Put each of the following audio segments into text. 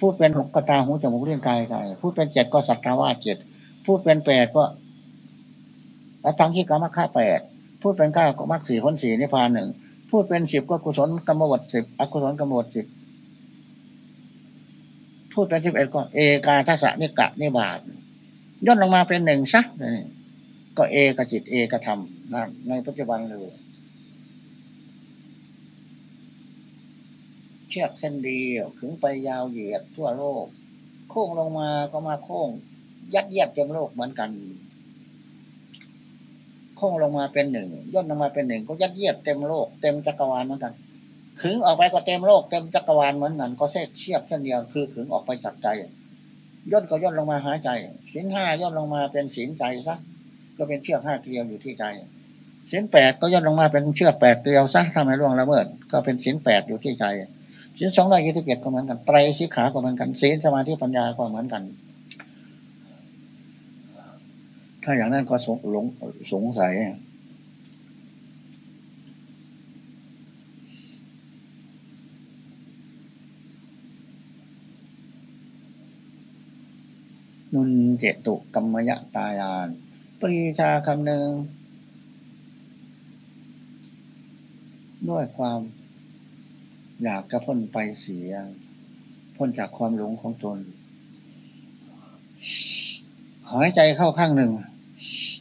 พูดเป็นหกก็ตาหูจมูกเลี้ยงกายกายพูดเป็นเจ็ดก็สัตวาเจ็ดพูดเป็นแปดก็อัตังที่กรรมค่าแปดพูดเป็นเก้าก็มรรคสี่พ้นสี่นิพพานหนึ่งพูดเป็นสิบก็กุศลกรรมบทสิบอกุศลกรรมบทสิบพูดเป็นสิบเอ็ดก็เอกาทัศนิกะนิบาตย่นลงมาเป็นหนึ่งซักก็เอกจิตเอกธรรมนั่นในปัจจุบันเลย เชือกเส้นเดียวขึงไปยาวเหยียดทั่วโลก โค้งลงมาก็มาโค้ง ยัดเยียดเต็มโลกเหมือนกัน โค้งลงมาเป็นหนึ่งย่นลงมาเป็นหนึ่งก็ยัดเยียดเต็มโลกเต็มจักรวาลเหมือนกันขึงออกไปก็เต็มโลกเต็มจักรวาลเหมือนกันก็เส้เชือกเส้นเดียวคือขึงออกไปจากใจย่นก็ย่นลงมาหาใจสินห้าย่นลงมาเป็นสินใจซะก็เป็นเชือกห้าเกลียวอยู่ที่ใจสินแปดก็ย่นลงมาเป็นเชือกแปดเกลียวซะทำให้ล่วงละเมิด ก็เป็นสินแปดอยู่ที่ใจ สินสองร้อยยี่สิบเอ็ดก็เหมือนกันไตรสิขาก็เหมือนกันศีลสมาธิปัญญาก็เหมือนกัน ถ้าอย่างนั้นก็สงหลงสงสัยนุนเจตุกรรมยะตายานปรีชาคำหนึ่งด้วยความ อยากจะพ้นไปเสีย พ้นจากความหลงของตน หายใจเข้าข้างหนึ่ง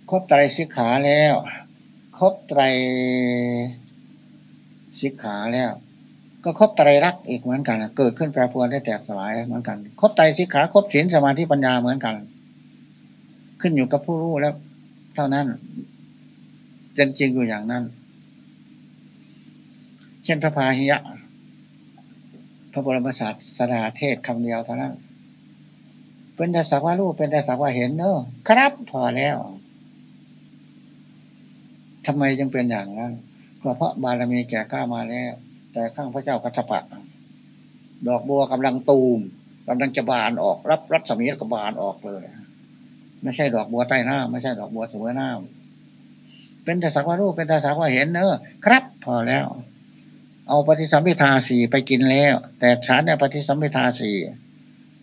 ครบไตรสิกขาแล้ว ครบไตรสิกขาแล้ว ก็ครบไตรรักอีกเหมือนกัน เกิดขึ้นแปรปรวนได้แตกสลายเหมือนกัน ครบไตรสิกขา ครบศีลสมาธิปัญญาเหมือนกัน ขึ้นอยู่กับผู้รู้แล้ว เท่านั้นจริงอยู่อย่างนั้น เช่นพระพาหิยะ พระบรมศาสดาเทศคำเดียวเท่านั้นเป็นแต่สักว่ารู้เป็นแต่สักว่าเห็นเนอะครับพอแล้วทำไมจึงเป็นอย่างนั้นก็เพราะบารมีแก่กล้ามาแล้ว แต่ข้างพระเจ้ากัตปะดอกบัวกำลังตูมกำลังจะบานออก รับรับสมีกบานออกเลย ไม่ใช่ดอกบัวใต้หน้าไม่ใช่ดอกบัวสมอหน้าเป็นแต่สักว่ารู้เป็นแต่สักว่าเห็นเนอะครับ พอแล้ว เอาปฏิสัมพิทาสี่ไปกินแล้ว แต่ฉันเนี่ยปฏิสัมพิทาสี่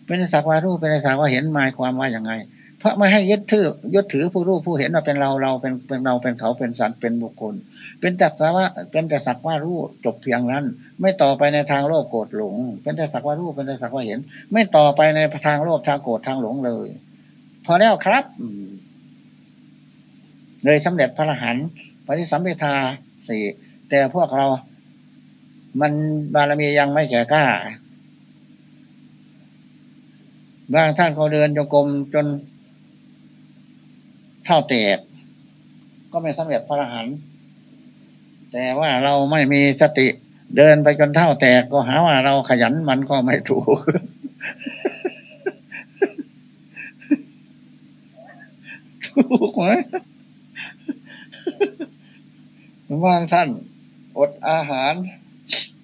เป็นสักว่ารู้เป็นสักว่าเห็นหมายความว่าอย่างไง เพราะไม่ให้ยึดถือยึดถือผู้รู้ผู้เห็นว่าเป็นเราเราเป็นเป็นเราเป็นเขาเป็นสัตว์เป็นบุคคล เป็นแต่สักว่าเป็นแต่สักว่ารู้จบเพียงนั้น ไม่ต่อไปในทางโลภโกรธหลง เป็นแต่สักว่ารู้เป็นแต่สักว่าเห็น ไม่ต่อไปในทางโลภทางโกรธทางหลงเลย พอแล้วครับเลยสำเร็จพระอรหันต์ปฏิสัมพิทาสี่แต่พวกเรา มันบารมียังไม่แก่กล้า บางท่านเขาเดินจงกรมจนเท่าแตกก็ไม่สำเร็จพระอรหันต์แต่ว่าเราไม่มีสติเดินไปจนเท่าแตกก็หาว่าเราขยันมันก็ไม่ถูก ถูกไหมบางท่านอดอาหาร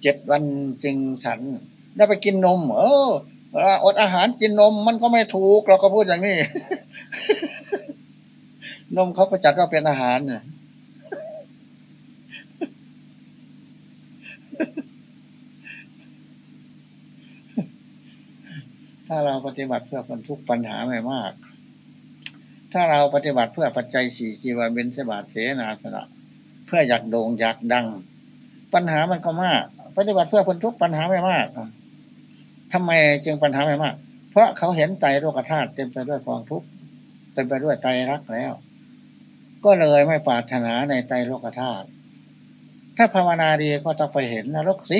เจ็ดวันจึงฉัน ได้ไปกินนม เอออดอาหารกินนมมันก็ไม่ถูก เราก็พูดอย่างนี้ นมเขาประจัดว่าเป็นอาหารเนี่ยถ้าเราปฏิบัติเพื่อบรรทุกปัญหาไม่มาก ถ้าเราปฏิบัติเพื่อปัจจัยสี่จีวรเบญสบาทเสนาสนะ เพื่ออยากโด่งอยากดัง ปัญหามันก็มาก ปฏิบัติเพื่อพ้นทุกปัญหาไม่มากทำไมจึงปัญหาไม่มาก เพราะเขาเห็นใจโลกธาตุเต็มไปด้วยกองทุกข์เต็มไปด้วยใจรักแล้ว ก็เลยไม่ปรารถนาในใจโลกธาตุถ้าภาวนาดีก็ต้องไปเห็นนรกสิ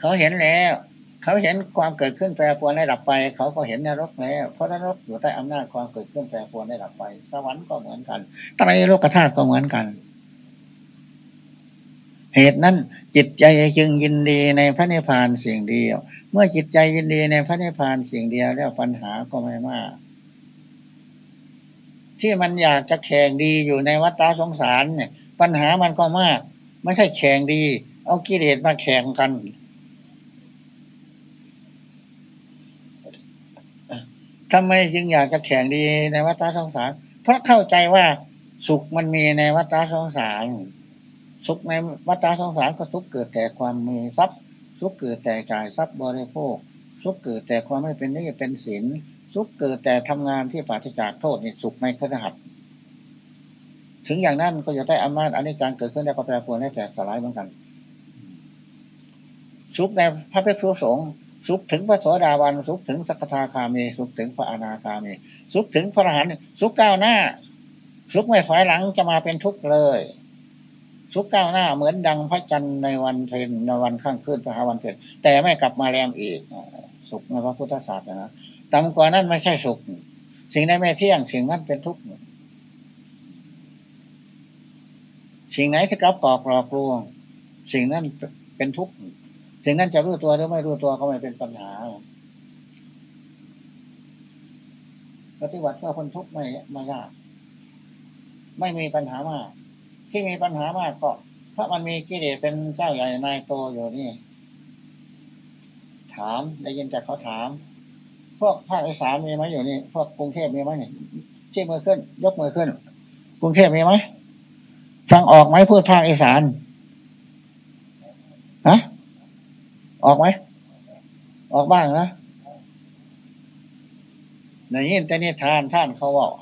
เขาเห็นแล้ว เขาเห็นความเกิดขึ้นแปรปรวนได้ดับไป เขาก็เห็นนรกแล้วเพราะนรกอยู่ใต้อำนาจความเกิดขึ้นแปรปรวนได้ดับไปสวรรค์ก็เหมือนกันไตรโลกธาตุก็เหมือนกัน เหตุนั้นจิตใจจึงยินดีในพระนิพพานสิ่งเดียว เมื่อจิตใจยินดีในพระนิพพานสิ่งเดียวแล้วปัญหาก็ไม่มาก ที่มันอยากจะแข่งดีอยู่ในวัฏสงสารเนี่ย ปัญหามันก็มาก ไม่ใช่แข่งดี เอากิเลสมาแข่งกันทำไมจึงอยากจะแข่งดีในวัฏสงสาร เพราะเข้าใจว่าสุขมันมีในวัฏสงสาร สุขในวัฏสงสารก็ทุกเกิดแต่ความมีทรัพย์สุขเกิดแต่จ่ายทรัพย์บริโภคสุขเกิดแต่ความไม่เป็นนี่เป็นศีลสุขเกิดแต่ทำงานที่ปราศจากโทษนี่สุขในขณะถึงอย่างนั้นก็จะได้อำนาจอันนี้จังเกิดขึ้นได้ก็แปรปรวนได้แตกสลายเหมือนกัน สุขในพระพุทธสงฆ์สุขถึงพระโสดาบันสุขถึงสักทาคามีสุขถึงพระอนาคามีสุขถึงพระอรหันต์สุขก้าวหน้า สุขไม่ถอยหลังจะมาเป็นทุกข์เลย สุขก้าวหน้าเหมือนดังพระจันทร์ในวันเพ็ญในวันข้างขึ้นพระวันเพ็ญแต่ไม่กลับมาแรมอีกสุขในพระพุทธศาสนาต่ำกว่านั้นไม่ใช่สุข สิ่งใดไม่เที่ยงสิ่งนั้นเป็นทุกข์สิ่งไหนที่กลับกอกหลอกลวง สิ่งนั้นเป็นทุกข์สิ่งนั้นจะรู้ตัวหรือไม่รู้ตัวก็ไม่เป็นปัญหาปฏิบัติเพื่อคนทุกข์ไม่ไม่ยากไม่มีปัญหามาก ที่มีปัญหามากก็เพราะมันมีกิเลสเป็นเจ้าใหญ่นายโตอยู่นี่ ถามได้ยินจากเขาถาม พวกภาคอีสานมีไหมอยู่นี่ พวกกรุงเทพมีไหมเนี่ยชี้มือขึ้น ยกมือขึ้น กรุงเทพมีไหมฟังออกไหมพูดภาคอีสานฮะออกไหมออกบ้างนะในยินแต่นี่ทานท่านเขาบอก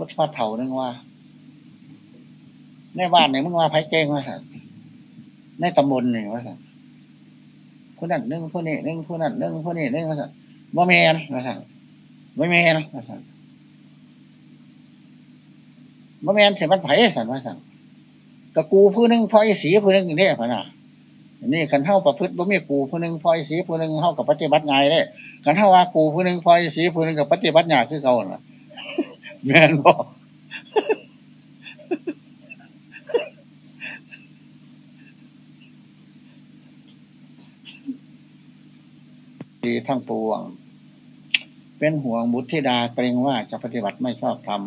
ทุดฟ้าเถานึงว่า ในบ้านไหนมึงว่าไผ่เก่งว่าสันในตำบลหนึ่ว่าสันผู้นั้นนึ่งผู้นี้นึ่งผู้นั้นนึ่งผู้นี้นึ่งว่าสันบ่เมนว่าสันบ่เมนว่าสันบ่เมนเสียมันไผ่สันว่าสันกะกูผู้นึงพอยสีผู้นึงเนี่ยพะนะนี่ขันเท่าประพฤติบ่มีกูผู้นึงพอยสีผู้นึงเท่ากับปฏิบัติไงได้ขันเท่าว่ากูผู้นึงพอยสีผู้นึงกับปฏิบัติงาคือเขาน่ะ แม่นบอกดีทั้งปวง เป็นห่วงบุตรธิดาเกรงว่าจะปฏิบัติไม่ชอบธรรม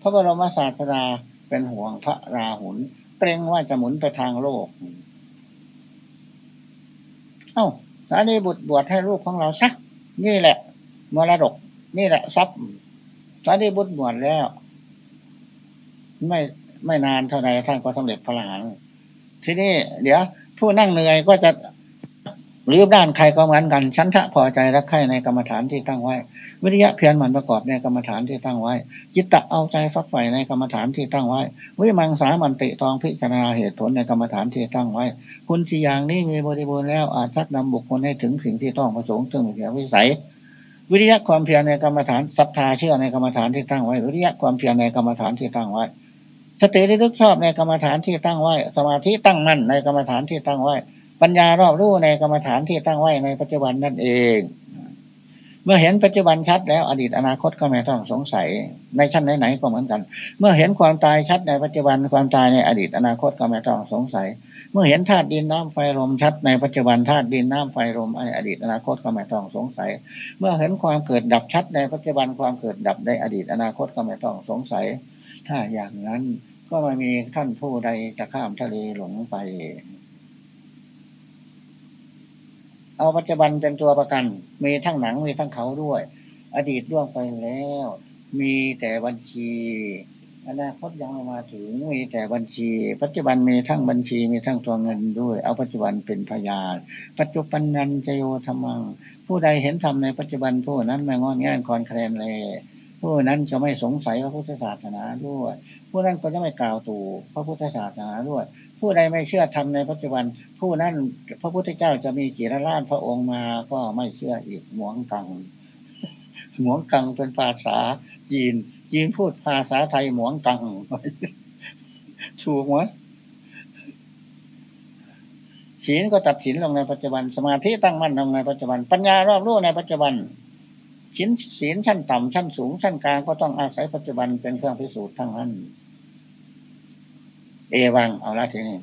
พระบรมศาสดาเป็นห่วงพระราหุลเกรงว่าจะหมุนไปทางโลก เอ้าสารีบุตรบวชให้ลูกของเราสักนี่แหละมรดก นี่แหละทรัพย์ สารีบุตรบวชแล้ว ไม่ไม่นานเท่าไรท่านก็สำเร็จพระหลานทีนี้เดี๋ยว ผู้นั่งเหนื่อยก็จะรือด้านใครก็เหมือนกันชั้นทะพอใจรักใคร่ในกรรมฐานที่ตั้งไว้ วิริยะเพียรหมันประกอบในกรรมฐานที่ตั้งไว้ จิตตะเอาใจฟักใฝ่ในกรรมฐานที่ตั้งไว้ วิมังสามันติตองพิจารณาเหตุผลในกรรมฐานที่ตั้งไว้ คุณสี่อย่างนี้มีบริบูรณ์แล้วอาจชักนำบุคคลให้ถึงสิ่งที่ต้องประสงค์ซึ่งเป็นวิสัย วิริยะความเพียรในกรรมฐานศรัทธาเชื่อในกรรมฐานที่ตั้งไว้ วิริยะความเพียรในกรรมฐานที่ตั้งไว้ สติระลึกชอบในกรรมฐานที่ตั้งไว้ สมาธิตั้งมั่นในกรรมฐานที่ตั้งไว้ ปัญญารอบรู้ในกรรมฐานที่ตั้งไว้ในปัจจุบันนั่นเอง เมื่อเห็นปัจจุบันชัดแล้วอดีตอนาคตก็ไม่ต้องสงสัย ในชั้นไหนๆก็เหมือนกัน เมื่อเห็นความตายชัดในปัจจุบันความตายในอดีตอนาคตก็ไม่ต้องสงสัย เมื่อเห็นธาตุดินน้ำไฟลมชัดในปัจจุบันธาตุดินน้ำไฟลมในอดีตอนาคตก็ไม่ต้องสงสัย เมื่อเห็นความเกิดดับชัดในปัจจุบันความเกิดดับในอดีตอนาคตก็ไม่ต้องสงสัย ถ้าอย่างนั้นก็ไม่มีท่านผู้ใดจะข้ามทะเลหลงไป เอาปัจจุบันเป็นตัวประกัน มีทั้งหนังมีทั้งเขาด้วย อดีตล่วงไปแล้ว มีแต่บัญชีอนาคตยังไม่มาถึงมีแต่บัญชี ปัจจุบันมีทั้งบัญชีมีทั้งตัวเงินด้วย เอาปัจจุบันเป็นพยานปัจจุบันนันจโยธรรมัง ผู้ใดเห็นธรรมในปัจจุบันผู้นั้นไม่งอนแง่นคอนแคลนเลยผู้นั้นจะไม่สงสัยพระพุทธศาสนาด้วย ผู้นั้นก็จะไม่กล่าวตู่พระพุทธศาสนาด้วย ผู้ใดไม่เชื่อธรรมในปัจจุบัน ผู้นั้นพระพุทธเจ้าจะมีกี่ระล้านพระองค์มาก็ไม่เชื่ออีกหมวงกังหมวงกังเป็นภาษาจีน จีนพูดภาษาไทยหมวงกังถูกไหมศีลก็ตัดสินลงในปัจจุบัน สมาธิตั้งมั่นลงในปัจจุบัน ปัญญารอบรู้ในปัจจุบันศีลศีลชั้นต่ำชั้นสูงชั้นกลางก็ต้องอาศัยปัจจุบันเป็นเครื่องพิสูจน์ทั้งนั้น เอวังเอาละทีนี้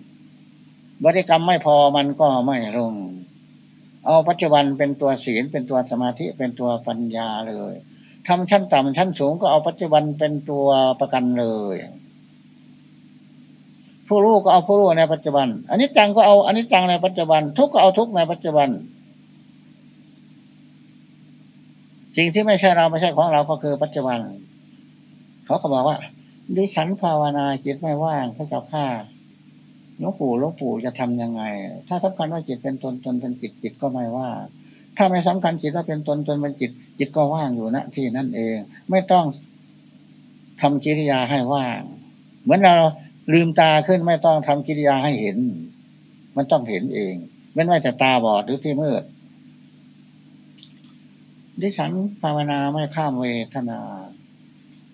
บริกรรมไม่พอมันก็ไม่ลง เอาปัจจุบันเป็นตัวศีลเป็นตัวสมาธิเป็นตัวปัญญาเลยทำชั้นต่ำชั้นสูงก็เอาปัจจุบันเป็นตัวประกันเลย ผู้รู้ก็เอาผู้รู้ในปัจจุบันอันนี้จังก็เอาอันนี้จังในปัจจุบัน ทุกก็เอาทุกในปัจจุบัน สิ่งที่ไม่ใช่เราไม่ใช่ของเราก็คือปัจจุบัน เขาก็บอกว่า ดิฉันภาวนาจิตไม่ว่างพระเจ้าข้าหลวงปู่หลวงปู่จะทํำยังไง ถ้าสำคัญว่าจิตเป็นตนตนเป็นจิตจิตก็ไม่ว่า ถ้าไม่สำคัญจิตว่าเป็นตนตนเป็นจิต จิตก็ว่างอยู่ณที่นั่นเอง ไม่ต้องทำกิริยาให้ว่าง เหมือนเราลืมตาขึ้นไม่ต้องทำกิริยาให้เห็น มันต้องเห็นเองไม่ว่าจะตาบอดหรือที่มืดดิฉันภาวนาไม่ข้ามเวทนา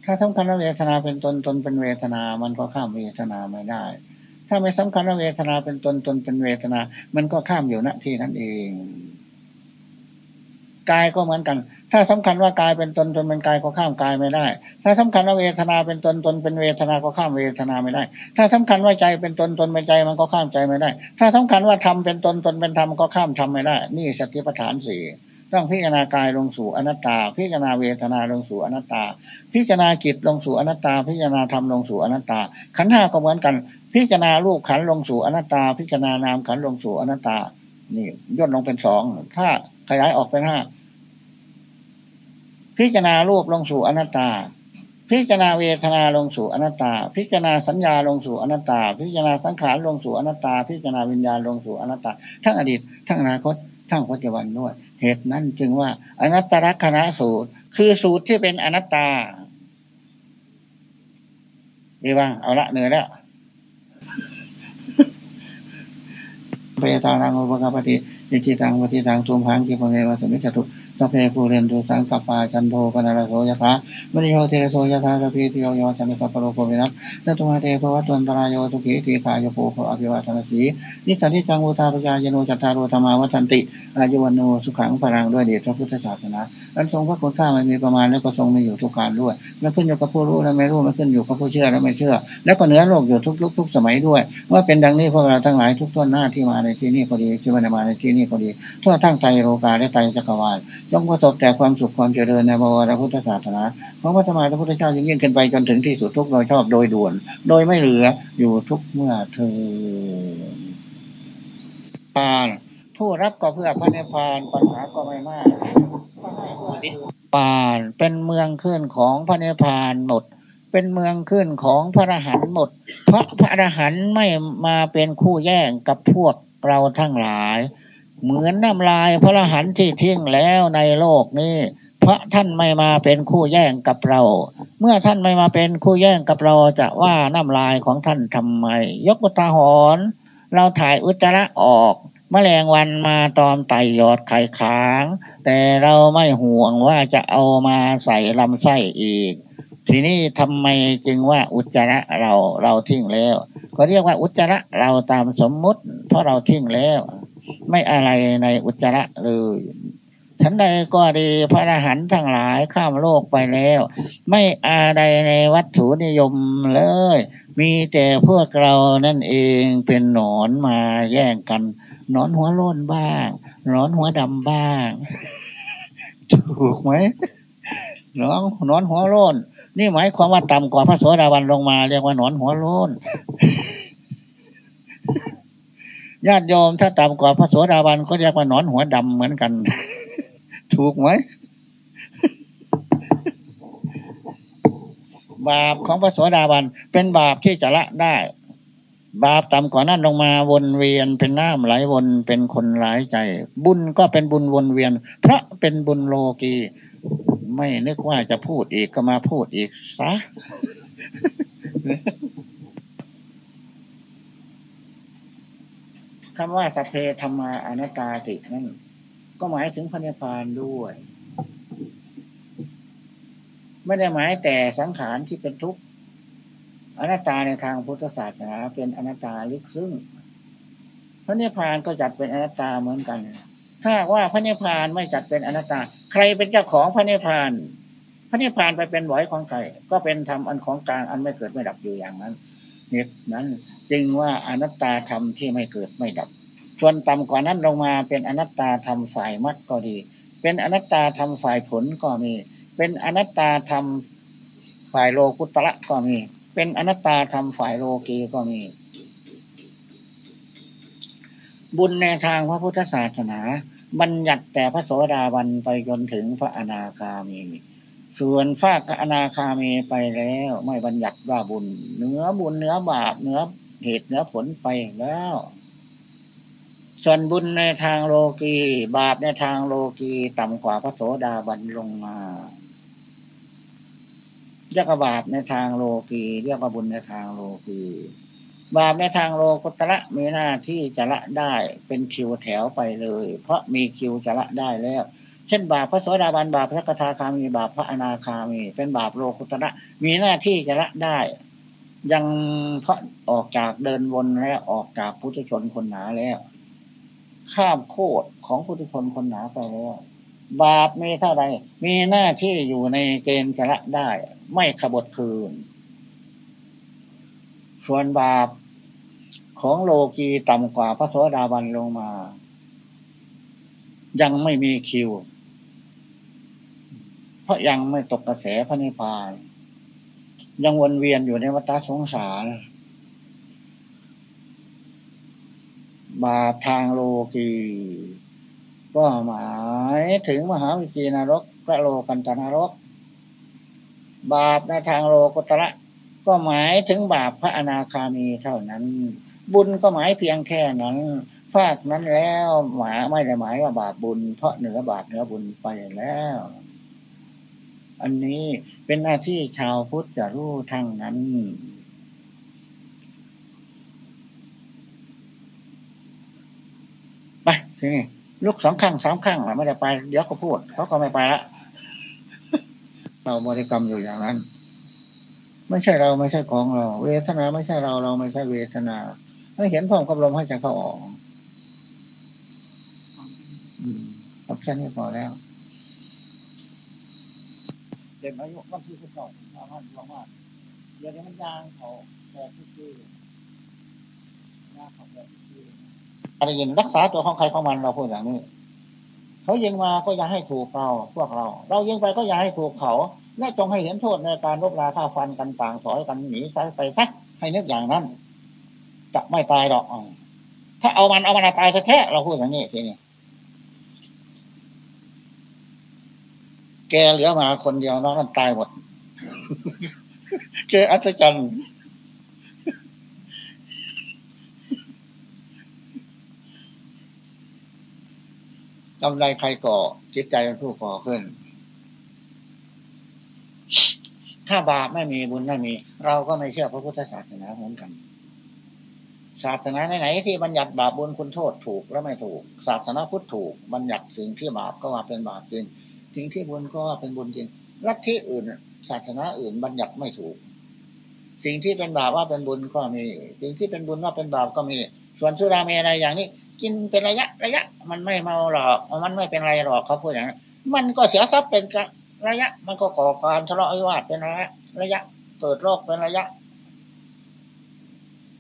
ถ้าสำคัญว่าเวทนาเป็นตนตนเป็นเวทนา มันก็ข้ามเวทนาไม่ได้ ถ้าไม่สำคัญว่าเวทนาเป็นตนตนเป็นเวทนา มันก็ข้ามอยู่ณที่นั้นเองกายก็เหมือนกัน ถ้าสำคัญว่ากายเป็นตนตนเป็นกายก็ข้ามกายไม่ได้ ถ้าสำคัญว่าเวทนาเป็นตนตนเป็นเวทนาก็ข้ามเวทนาไม่ได้ ถ้าสำคัญว่าใจเป็นตนตนเป็นใจมันก็ข้ามใจไม่ได้ ถ้าสำคัญว่าธรรมเป็นตนตนเป็นธรรมก็ข้ามธรรมไม่ได้ นี่สติปัฏฐานสี่ ต้องพิจารณากายลงสู่อนัตตา พิจารณาเวทนาลงสู่อนัตตา พิจารณาจิตลงสู่อนัตตา พิจารณาธรรมลงสู่อนัตตา ขันห้าก็เหมือนกัน พิจารณารูปขันลงสู่อนัตตา พิจารณานามขันลงสู่อนัตตา นี่ย่นลงเป็นสองถ้าขยายออกเป็นห้าพิจารณารูปลงสู่อนัตตา พิจารณาเวทนาลงสู่อนัตตา พิจารณาสัญญาลงสู่อนัตตา พิจารณาสังขารลงสู่อนัตตา พิจารณาวิญญาณลงสู่อนัตตา ทั้งอดีต ทั้งอนาคต ทั้งปัจจุบันด้วย เหตุนั้นจึงว่า อนัตตลักษณะสูตร คือสูตรที่เป็นอนัตตาดีบ้างเอาละเหนื่อยแล้วเปตานังอุปกาปฏิยิจิตังปฏิตังทุมพังกิปเมวสมิจตุ สเพภูเรนตุสังกัปปาจันโทปนารโสยะถามณิโยเทโสยะถาสพีติโยโยชนิสัพโรโกวินัสสตุมาเทภวัตวันตรายโยทุกิตีกายโปภอภิวาทนาสีนิสันิจังอุตาปยายโนจัตตารุธรรมาวัฏันติอายุวันโนสุขังพลังด้วยเดชพระพุทธศาสนาอันทรงพระคุณข้ามันมีประมาณแล้วก็ทรงมีอยู่ทุกการด้วยไม่ขึ้นอยู่กับผู้รู้และไม่รู้ไม่ขึ้นอยู่กับผู้เชื่อและไม่เชื่อ แล้วก็เหนือโลกอยู่ทุกยุคทุกสมัยด้วยว่าเป็นดังนี้พวกเราทั้งหลายทุกต้นหน้าที่มาในที่นี้ก็ดีที่มาในที่นี้ก็ดีทั่วทั้งใจโลกาและใจจักรวาลจงประสบแต่ความสุขความเจริญในบวรพุทธศาสนาของพระธรรมพระพุทธเจ้ายิ่งยิ่งขึ้นไปจนถึงที่สุดทุกโดยชอบโดยด่วน โดยไม่เหลืออยู่ทุกเมื่อเธอปานผู้รับก็เพื่อพระนิพพานปัญหาก็ไม่มากปานเป็นเมืองขึ้นของพระนิพพานหมด เป็นเมืองขึ้นของพระอรหันต์หมด เพราะพระอรหันต์ไม่มาเป็นคู่แย่งกับพวกเราทั้งหลาย เหมือนน้ำลายพระรหันที่ทิ้งแล้วในโลกนี้ เพราะท่านไม่มาเป็นคู่แย่งกับเรา เมื่อท่านไม่มาเป็นคู่แย่งกับเราจะว่าน้ำลายของท่านทำไม ยกตาหอนเราถ่ายอุจจาระออกมแมลงวันมาตอมไตหยอดไข่ค้าง แต่เราไม่ห่วงว่าจะเอามาใส่ลำไส้อีก ทีนี้ทำไมจึงว่าอุจจาระเราเราทิ้งแล้ว ก็เรียกว่าอุจจาระเราตามสมมุติ เพราะเราทิ้งแล้ว ไม่อะไรในอุจจาระเลยฉันใดก็ดีพระอรหันต์ทั้งหลายข้ามโลกไปแล้ว ไม่อะไรในวัตถุนิยมเลย มีแต่พวกเรานั่นเองเป็นหนอนมาแย่งกันหนอนหัวโล้นบ้างหนอนหัวดำบ้าง ถูกไหมหนอนหนอนหัวโล้นนี่หมายความว่าต่ำกว่าพระโสดาบันลงมา เรียกว่าหนอนหัวโล้น ญาติโยมถ้าต่ำกว่าพระโสดาบันก็เรียกว่าหนอนหัวดำเหมือนกัน ถูกไหมบาปของพระโสดาบันเป็นบาปที่จะละได้ บาปต่ำกว่านั้นลงมาวนเวียนเป็นน้ำไหลวนเป็นคนหลายใจ บุญก็เป็นบุญวนเวียน พระเป็นบุญโลกีไม่นึกว่าจะพูดอีกก็มาพูดอีกซะ คำว่าสเพธรรมาอนัตตาตินั่นก็หมายถึงพระนิพพานด้วย ไม่ได้หมายแต่สังขารที่เป็นทุกข์อนัตตาในทางพุทธศาสนาเป็นอนัตตาลึกซึ้งพระนิพพานก็จัดเป็นอนัตตาเหมือนกัน ถ้าว่าพระนิพพานไม่จัดเป็นอนัตตา ใครเป็นเจ้าของพระนิพพาน พระนิพพานไปเป็นหวยของใครก็เป็นธรรมอันของกลางอันไม่เกิดไม่ดับอยู่อย่างนั้น เหตุนั้น จึงว่าอนัตตาธรรมที่ไม่เกิดไม่ดับ ส่วนต่ำกว่านั้นลงมาเป็นอนัตตาธรรมฝ่ายมัดก็ดี เป็นอนัตตาธรรมฝ่ายผลก็มี เป็นอนัตตาธรรมฝ่ายโลกุตระก็มี เป็นอนัตตาธรรมฝ่ายโลกีก็มี บุญในทางพระพุทธศาสนา บัญญัติแต่พระโสดาบันไปจนถึงพระอนาคามี ส่วนฟากอนาคามีไปแล้ว ไม่บัญญัติว่าบุญเนื้อบุญเนื้อบาปเนื้อเหตุเนื้อผลไปแล้ว ส่วนบุญในทางโลกีบาปในทางโลกีต่ำกว่าพระโสดาบันลงมาเรียกว่าบาปในทางโลกีเรียกว่าบุญในทางโลกีบาปในทางโลกุตระมีหน้าที่จะละได้เป็นคิวแถวไปเลย เพราะมีคิวจะละได้แล้ว เช่นบาปพระโสดาบันบาปพระกทาคามีบาปพระอนาคามี เป็นบาปโลกุตระมีหน้าที่จะละได้ ยังเพราะออกจากเดินวนแล้วออกจากพุทธชนคนหนาแล้ว ข้ามโคตรของพุทธชนคนหนาไปแล้ว บาปมีเท่าไรมีหน้าที่อยู่ในเกณฑ์จะละได้ ไม่ขบฏคืน ส่วนบาปของโลกีต่ำกว่าพระโสดาบันลงมา ยังไม่มีคิว เพราะยังไม่ตกกระแสพระนิพพาน ยังวนเวียนอยู่ในวัฏสงสาร บาปทางโลกีก็หมายถึงมหาวิจีนรกพระโลกันตนรก บาปในทางโลกุตระ ก็หมายถึงบาปพระอนาคามีเท่านั้น บุญก็หมายเพียงแค่นั้นฟากนั้นแล้วหมาไม่ได้หมายว่าบาปบุญ เพราะเหนือบาปเหนือบุญไปแล้ว อันนี้เป็นหน้าที่ชาวพุทธจะรู้ทั้งนั้น ไปทีนี้ลุกสองข้างสามข้างไม่ได้ไป เดี๋ยวก็พูดเขาก็ไม่ไปละเราบริกรรมอยู่อย่างนั้น ไม่ใช่เราไม่ใช่ของเรา เวทนาไม่ใช่เราเราไม่ใช่เวทนาให้เห็นพร้อมกับลมให้ใจเข้าออกอืมครับแค่นี้พอแล้ว เด็กอายุก็คือสิบสองสามพันสองพันเดี๋ยวนี้มันยางเขาแบบที่คือยางเขาแบบที่คืออะไรยินรักษาตัวของใครของมันเราพูดอย่างนี้ เขายิงมาก็อย่าให้ถูกเราพวกเรา เรายิงไปก็อย่าให้ถูกเขา และจงให้เห็นโทษในการลบลาฆ่าฟันกันต่างสอยกันหนีไปไปซักให้นึกอย่างนั้นจะไม่ตายหรอกถ้าเอามันเอามันตายแท้ๆเราพูดอย่างนี้ทีนี้ แกเหลือมาคนเดียวน้องนั้นตายหมด แกอัศจรรย์กำไรใครก่อ จิตใจเป็นผู้ก่อขึ้น ถ้าบาปไม่มีบุญไม่มี เราก็ไม่เชื่อพระพุทธศาสนาเหมือนกัน ศาสนาไหนๆที่บัญญัติบาปบุญคุณโทษถูกและไม่ถูก ศาสนาพุทธถูก บัญญัติสิ่งที่บาปก็ว่าเป็นบาปจริง สิ่งที่บุญก็ว่าเป็นบุญจริงลัทธิอื่นศาสนาอื่นบัญญัติไม่ถูก สิ่งที่เป็นบาปว่าเป็นบุญก็มี สิ่งที่เป็นบุญว่าเป็นบาปก็มี ส่วนสุราเมอะไรอย่างนี้ กินเป็นระยะระยะ มันไม่เมาหรอก มันไม่เป็นไรหรอกเขาพูดอย่างนั้นมันก็เสียทรัพย์เป็นระยะ มันก็ก่อการทะเลาะวิวาทเป็นระยะระยะเกิดโรคเป็นระยะ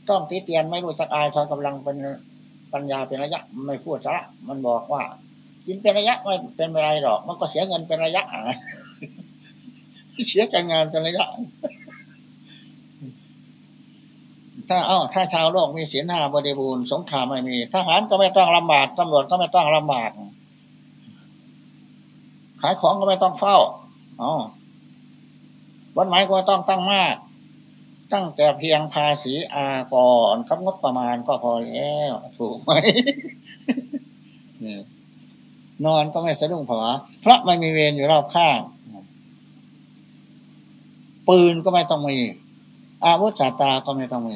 ต้องตีเตียนไม่รู้จักอายทอนกำลังเป็นปัญญาเป็นระยะ ไม่พูดซะมันบอกว่า กินเป็นระยะไม่เป็นไรหรอก มันก็เสียเงินเป็นระยะเสียการงานเป็นระยะ ถ้าเอ้าถ้าชาวโลกมีศีลห้าบริบูรณ์สงครามไม่มีทหารก็ไม่ต้องลำบากตำรวจก็ไม่ต้องลำบากขายของก็ไม่ต้องเฝ้าอ๋อวันหมายก็ต้องตั้งมาก ตั้งแต่เพียงภาษีอากรกับงบประมาณก็พอแล้ว ถูกไหม นอนก็ไม่สะดุ้งผวาเพราะไม่มีเวรอยู่รอบข้างปืนก็ไม่ต้องมี อาวุธสาตาก็ไม่ต้องมี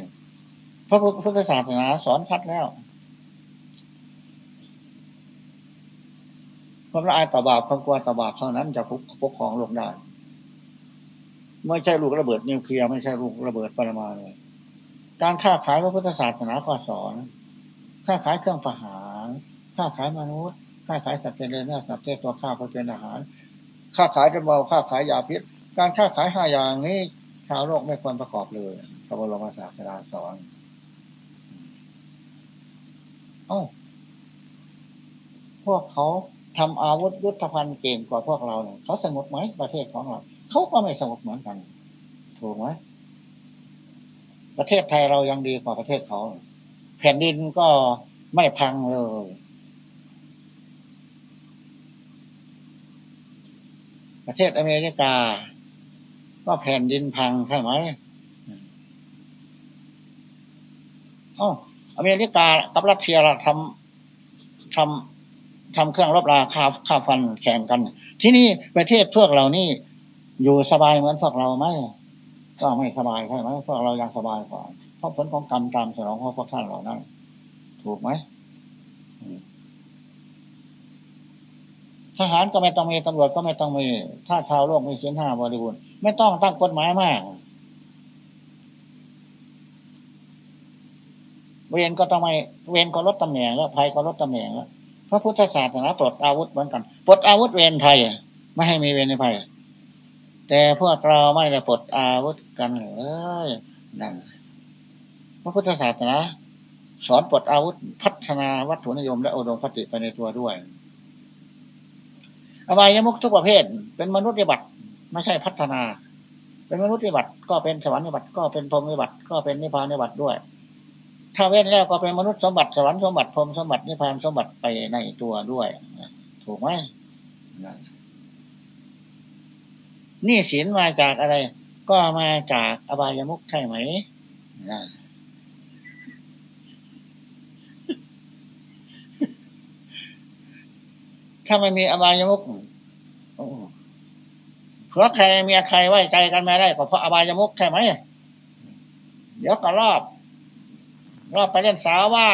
พระพุทธศาสนาสอนชัดแล้วความละอายต่อบาปความกลัวต่อบาปเท่านั้นจะปกครองโลกได้ไม่ใช่ลูกระเบิดนิวเคลียร์ไม่ใช่ลูกระเบิดปรมาเลยการค้าขายพระพุทธศาสนาข้อสอนค้าขายเครื่องประหารค้าขายมนุษย์ ค้าขายสัตว์เป็นเนื้อสัตว์เทตัวข้าวเพื่อเป็นอาหาร ค้าขายจะเบาค้าขายยาพิษ การค้าขายห้าอย่างนี้ชาวโลกไม่ควรประกอบเลยพระบรมศาสดาสอนเอ้าพวกเขาทำอาวุธยุทธภัณฑ์เก่งกว่าพวกเราเนี่ยเขาสงบไหมประเทศของเรา เขาก็ไม่สงบเหมือนกัน ถูกไหมประเทศไทยเรายังดีกว่าประเทศเขา แผ่นดินก็ไม่พังเลย ประเทศอเมริกา ก็แผ่นดินพังใช่ไหมอ๋ออเมริกากับรัสเซียทำทำทำเครื่องรบราคาค่าฟันแข่งกัน ที่นี่ประเทศพวกเรานี่อยู่สบายเหมือนพวกเราไหมก็ไม่สบายใช่ไหมพวกเรายังสบายกว่าเพราะผลของกรรมตามสนองของพวกท่านเหล่านั้น ถูกไหม ทหารก็ไม่ต้องมีตำรวจก็ไม่ต้องมี ถ้าชาวโลกมีเส้นห้าบริบูรณ์ไม่ต้องตั้งกฎหมายมากเวรก็ต้องไม่เวรก็ลดตำแหน่งแล้วภัยก็ลดตำแหน่งแล้วพระพุทธศาสนาปลดอาวุธเหมือนกันปลดอาวุธเวรไทยไม่ให้มีเวรในภัย แต่พวกเราไม่ได้ปลดอาวุธกันเลยนั่นพระพุทธศาสนาสอนปลดอาวุธพัฒนาวัตถุนิยมและอุดมคติไปในตัวด้วย อบายยมุกทุกประเภท เป็นมนุษย์ปฏิบัติไม่ใช่พัฒนา เป็นมนุษย์ปฏิบัติก็เป็นสวรรค์ปฏิบัติก็เป็นพรหมปฏิบัติก็เป็นนิพพานปฏิบัติด้วย ถ้าเว้นแล้วก็เป็นมนุษย์สมบัติสวรรค์สมบัติพรหมสมบัตินิพพานสมบัติไปในตัวด้วยถูกไหมนี่ศีลมาจากอะไร ก็มาจากอบายยมุกใช่ไหม ถ้าไม่มีอบายมุกเพราะใครมีใครไว้ใจกันมาได้ก็เพราะอบายมุกใช่ไหมเดี๋ยวก็รอบ รอบไปเล่นสาวว่า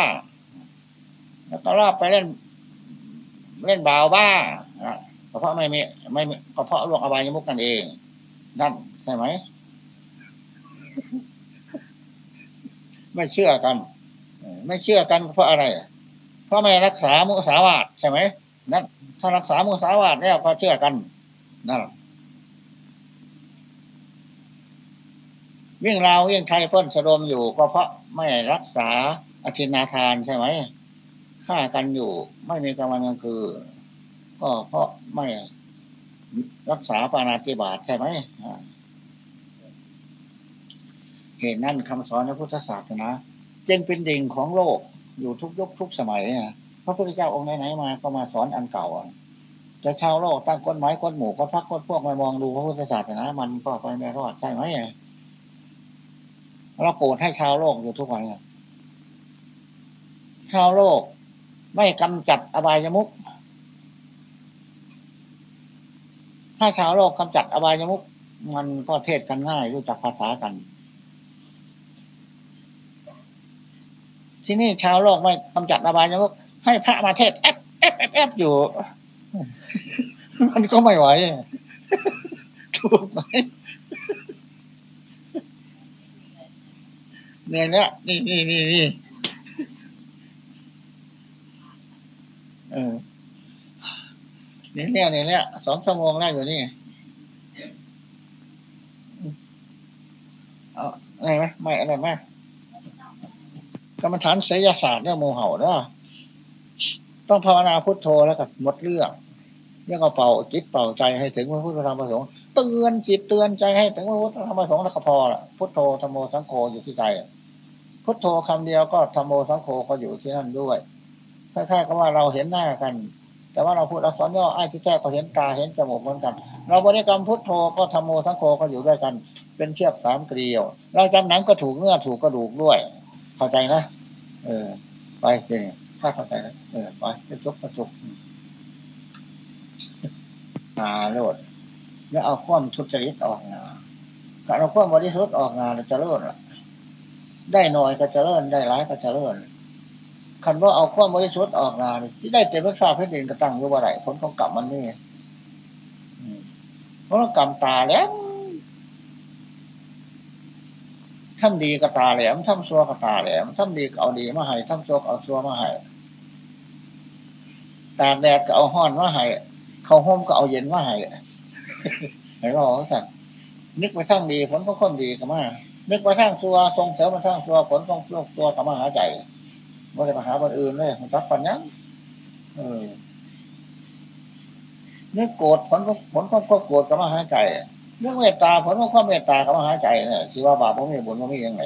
แล้วก็รอบไปเล่น เล่นบ่าวบ้าเพราะไม่มีไม่ก็เพราะลวงอบายมุกนั่นเอง นั่นใช่ไหมไม่เชื่อกัน ไม่เชื่อกันเพราะอะไร เพราะไม่รักษามุสาวาทใช่ไหม นั่นถ้ารักษามุสาวาทแล้วก็เชื่อกันนั่นวิ่งราววิ่งไทยพ้นสะดมอยู่ก็เพราะไม่รักษาอธินาทานใช่ไหมฆ่ากันอยู่ ไม่มีกำลังกลางคือก็เพราะไม่รักษาปานาติบาตใช่ไหมเหตุนั้นคำสอนในพุทธศาสนาจึงเป็นดิ่งของโลกอยู่ทุกยุคทุกสมัย พระพุทธเจ้าองค์ไหนๆมาก็มาสอนอันเก่าจะชาวโลกตั้งก้นไม้ก้นหมู่ก็พักก้นพวกมามองดูพระพุทธศาสนามันก็ไปไม่รอดใช่ไหมเราโปรดให้ชาวโลกอยู่ทุกวันชาวโลกไม่กำจัดอบายมุกถ้าชาวโลกกำจัดอบายมุกมันก็เทศกันง่ายรู้จักภาษากัน ที่นี่ชาวโลกไม่กำจัดอบายมุก ให้พระมาเทศแอบแอบแอบแอบอยู่ มันก็ไม่ไหว ถูกไหมเนี่ยเนี่ยนี่นี่นี่นี่เออนี่เนี่ยนี่เนี่ยสองชั่วโมงแล้วอยู่นี่เอาอะไรไหมไม่อะไรไหมกรรมฐานเสยศาสตร์เนี่ยโมเห่าเนาะ ต้องภาวนาพุทโธแล้วกับหมดเรื่องยังเอาเป่าจิตเป่าใจให้ถึงพระพุทธธรรมประสงค์เตือนจิตเตือนใจให้ถึงพระพุทธธรรมประสงค์แล้วก็พอละพุทโธธรรมโมสังโฆอยู่ที่ใจพุทโธคำเดียวก็ธรรมโมสังโฆก็อยู่ที่นั่นด้วยคล้ายๆกับว่าเราเห็นหน้ากัน แต่ว่าเราพูดอักษรย่อไอ้ที่แท้ก็เห็นตาเห็นจมูกเหมือนกัน เราบริกรรมพุทโธก็ธรรมโมสังโฆก็อยู่ด้วยกัน เป็นเชือกสามเกลียว เราจำหนังก็ถูกเนื้อถูกกระดูกด้วย เข้าใจนะเออ ไปเี ถ้าเข้าใจนะเออไปจะจบก็จบนาโลดแล้วเอาข้อมทุจริตออกงานการเอาข้อมบริสุทธิ์ออกงานจะเลิศได้หน่อยก็จะเลิศได้ร้ายก็จะเลิศคันว่าเอาข้อมบริสุทธิ์ออกงานที่ได้เต็มรักษาเพชรดินกระตั้งอยู่ว่าไรผลของกรรมมันนี่เพราะกรรมตาแล้วทำดีก็ตาแหลมทำซัวก็ตาแหลมทำดีเอาดีมาให้ทำซัวเอาซัวมาให้ ตากแดดก็เอาห้อนมาให้เขาห้มก็เอาเย็นมาให้ไหนบอกสั่งนึกไปทั้งดีผลก็ค่อนดีก็มานึกไปทั้งซัวทรงเสริมมาทั้งซัวผลต้องซัวกับมาหาใจไม่ได้มาหาคนอื่นเลยมันตัดปัญญาเออนึกโกรธผลก็ผลก็โกรธกับมาหาใจนึกเมตตาผลก็ความเมตตากับมาหาใจเนี่ยคือว่าบาปผมไม่บุญผมไม่ยังไง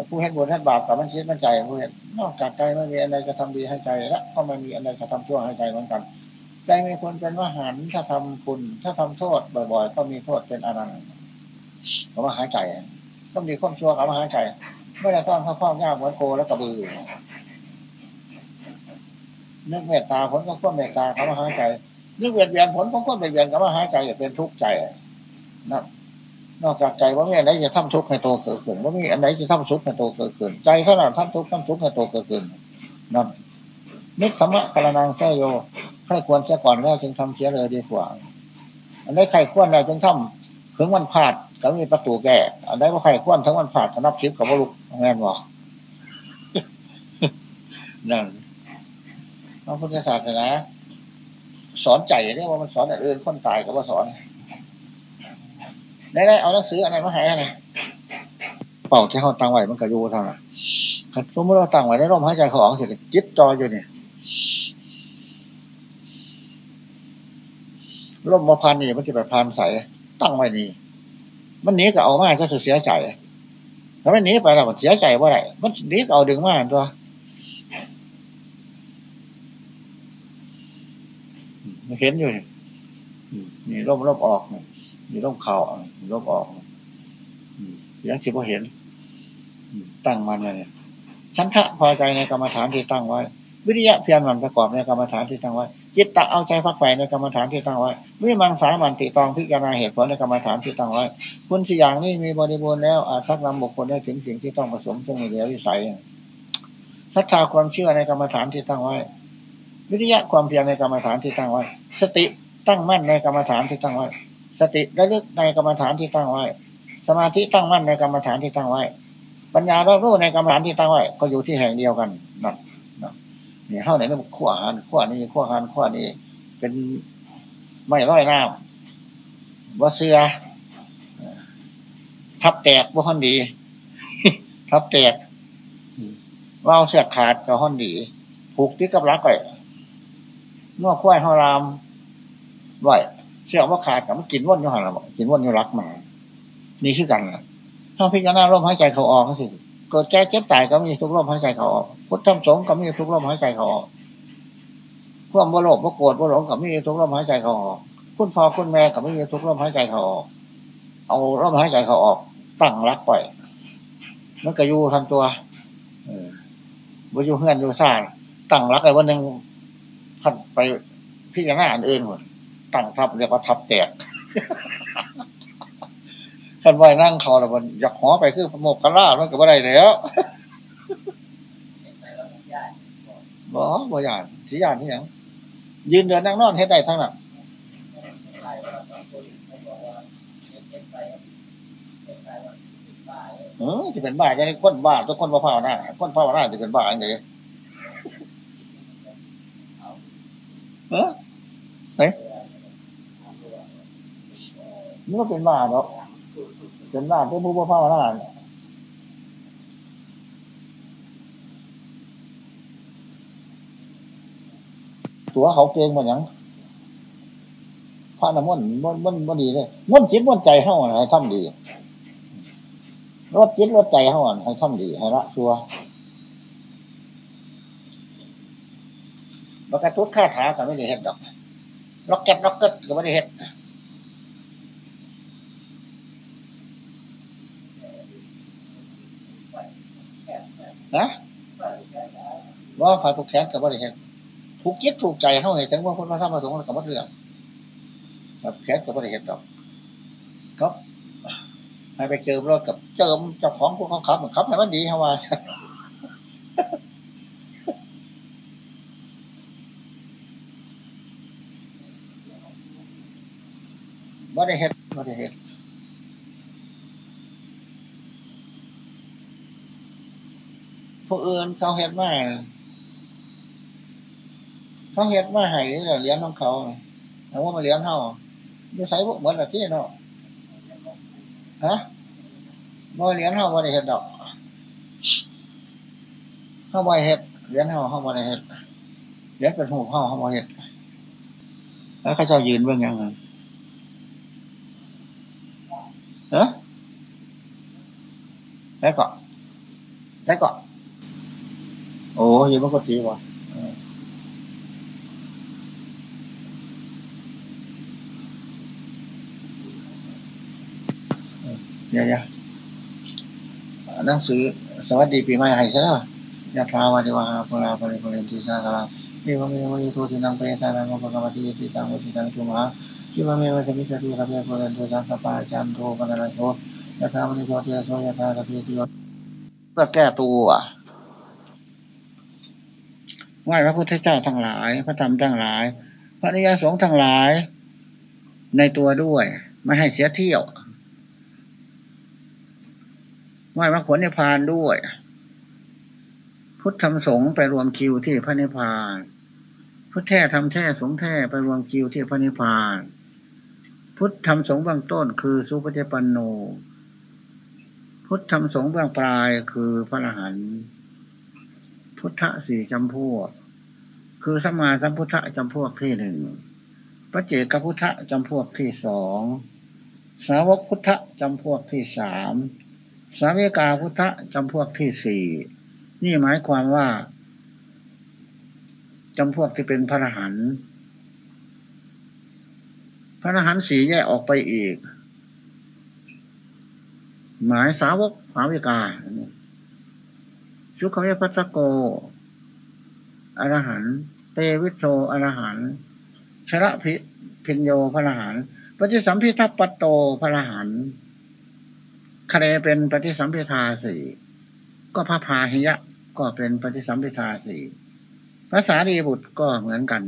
ก็ผู้ให้บุญให้บาปกับมันคิดมันใจผู้เห็นนอกจากใจไม่มีอะไรจะทำดีให้ใจและก็ไม่มีอะไรจะทำชั่วให้ใจเหมือนกัน ใจมีคนเป็นว่าหันถ้าทำคุณ ถ้าทำโทษบ่อย ๆ ก็มีโทษเป็นอนันต์เพราะว่าหายใจต้องดีข้อมชั่วกับมหาใจไม่ได้ต้องข้าวข้าวยากเหมือนโกแล้วกระบือนึกเมตตาผลก็ข้อเมตตากับมหาใจนึกเวียนเวียนผลก็ข้อเวียนเวียนกับมหาใจเป็นทุกข์ใจนะ นอกจากใจว่ามีอันไหนจะทำทุกข์ให้โตเกิดขึ้นว่ามีอันไหนจะทำทุกข์ให้โตเกิดขึ้นใจขนาดทำทุกข์ทำทุกข์ให้โตเกิดขึ้นนั่นนึกธรรมะกระนังแท้โยใครควรเสียก่อนแล้วจึงทำเสียเลยดีกว่า อันนี้ใครควรแล้วจึงทำถึงวันพาดก็มีประตูแก่อันนี้ว่าใครควรทั้งวันพาดก็นับชิปกับว่าลุกแม่นบอกนั่นพระพุทธศาสนาสอนใจเนี่ยว่ามันสอนอันอื่นคนตายก็ว่าสอน ได้ได้เอาหนังสืออะไรมาให้อะไรเป่าที่เขาตั้งไว้มันก็อยู่เท่านั้นสมมติเราตั้งไว้ในร่มหายใจเขาออกเสร็จจิตจออยู่เนี่ยร่มมาพันนี่มันจะแบบพันใสตั้งไว้นี่มันหนีก็เอามาก็เสียใจถ้าไม่หนีไปแล้วมันเสียใจว่าไรมันหนีก็เอาดึงมาตัวเห็นอยู่นี่ร่มร่มออกนี่ ร่มเข่านี่ร่มออกยังคิดว่าเห็น ตั้งมันเลยฉันทะพอใจในกรรมฐานที่ตั้งไว้ วิริยะเพียรมันประกอบในกรรมฐานที่ตั้งไว้ จิตตะเอาใจพักไปในกรรมฐานที่ตั้งไว้วิมังสามันติตองพิจารณาเหตุผลในกรรมฐานที่ตั้งไว้ คุณสี่อย่างนี้มีบริบูรณ์แล้วอาจทักนำบุคคลได้ถึงสิ่งที่ต้องผสมซึ่งมีเหลือวิสัยศรัทธาความเชื่อในกรรมฐานที่ตั้งไว้ วิริยะความเพียรในกรรมฐานที่ตั้งไว้ สติตั้งมั่นในกรรมฐานที่ตั้งไว้ สติระลึกในกรรมฐานที่ตั้งไว้ สมาธิตั้งมั่นในกรรมฐานที่ตั้งไว้ ปัญญารอบรู้ในกรรมฐานที่ตั้งไว้ ก็อยู่ที่แห่งเดียวกันนั่นนี่เข้าไหนนี่ขั้วอันขั้วนี้ขั้วหันขั้วนี้ เป็นไม่ร้อยน้ำว่าเสือทับแตกว่าห้อนดี ทับแตกว่าเสือขาดกับห้อนดี ผูกที่กับรักไว้นอกควายหารามไหว เสือว่าขาดกับมันกินว่นอยู่หันละกินว่นอยู่รักมา นี่คือกันถ้าพิจารณาลมหายใจเขาออกก็คือเกิดแก่เจ็บตายก็มีทุกลมหายใจเขาออกพุทธธรรมสงฆ์ก็มีทุกลมหายใจเขาออกพวกบโลภบโกรธบหลงก็มีทุกลมหายใจเขาออกคุณพ่อคุณแม่ก็ไม่มีทุกลมหายใจเขาออก เอาลมหายใจเขาออก ตั้งรักปล่อยมันก็อยู่ทำตัวเออวิอยู่เฮือนอยู่ซ่าตั้งรักไอ้วันหนึ่งท่านไปพิจารณาอันอื่นหมด ตั้งทับเรียกว่าทับแตกท่านว่ายนั่งเขาแล้วมันอยากหอไปคือโมกขลามันก็บ่ได้แล้วบ่บ่ยานสียานที่ยังยืนเดินนั่งนอนเฮ็ดได้ทั้งนั้นเออจะเป็นบ้าจะได้คนบ้าตัวคนบ้าเผาหน้าคนเผาหน้าจะเป็นบ้าอย่างไรเออไหน นี่ก็เป็นบ้าเนาะเป็นบ้าเป็นผู้บ้าเผาหน้าตัวเขาเกงมันยังพระน้ำมันมันมันมันดีเลยมันจิตมันใจเข้าให้ทำดีรถจิตรถใจเข้าให้ทำดีให้ละชัวบักระตุ้ดข้าถาก็ไม่ได้เห็ดดอกล็อกเก็ตล็อกเก็ตก็ไม่ได้เห็ด นะว่าฝ่ายผูกแขนก็ไม่ได้เห็ดถูกคิดถูกใจเข้าเหตุถึงว่าคนพระธรรมปรสงค์กับวัดเรื่องแบบแค่กับวัดเหตุดอกก็ให้ไปเจิมรถกับเจิมเจ้าของพวกเขาขับเหมือนขับให้มันดีฮะว่าวัดเหตุวัดเหตุ ผู้อื่นเขาเหตุมากเขาเฮ็ดมาให้เลี้ยงของเขาแต่ว่ามาเหลี้ยงเขาดูใช้พวกเหมือนแบบที่เนาะฮะมาเหลี้ยงเขาบ่ได้เฮ็ดดอกเขาบ่เฮ็ดเหลี้ยงเขาเขาบ่ได้เฮ็ดเหลี้ยงเป็นหูเขาเขาบ่เฮ็ดแล้วเขาจะยืนเบื้องยังไงเออแล้วก็แล้วก็ โอ้ยมันก็ตีว่ะเดี๋ยวหนังสือสวัสดีปีใหม่ให้ใช่ไหมยะทาวาดิวาปุราปริปุเรนติสากราเอวเมวะยุโทตินังเปตานังอุปกรรมติติตังวุติตังจุมหาชิวเมวะจะมิจตุระเบียปุเรนติสังสปาจันโทปนารโชยะทาวานิโชติยะโชยะทากติติโยเพื่อแก้ตัว ไหว้พระพุทธเจ้าทั้งหลาย พระธรรมทั้งหลาย พระนิยสงฆ์ทั้งหลาย ในตัวด้วย ไม่ให้เสียเที่ยวไหว้พระผลนิพพานด้วย พุทธธรรมสงฆ์ไปรวมคิวที่พระนิพพานพุทธแท้ทำแท้สงแท้ไปรวมคิวที่พระนิพพาน พุทธธรรมสงฆ์เบื้องต้นคือสุปฏิปันโน พุทธธรรมสงฆ์เบื้องปลายคือพระอรหันต์ พุทธสี่จำพวก คือสมาสัมพุทธจำพวกที่หนึ่งพระเจกพุทธจำพวกที่สองสาวกพุทธจำพวกที่สามสาวิกาพุทธจำพวกที่สี่นี่หมายความว่าจำพวกที่เป็นพระอรหันต์พระอรหันต์สี่แยกออกไปอีก หมายสาวกสาวิกา ชุขเวปัสโกอรหันเตวิโชอรหันชระพิพิญโยพระอรหันปฏิสัมพิทัปโตพระอรหันคะแนเป็นปฏิสัมพิทาสี่ก็พระพาหิยะ ก็เป็นปฏิสัมพิทาสี่ภาษาดีบุตรก็เหมือนกัน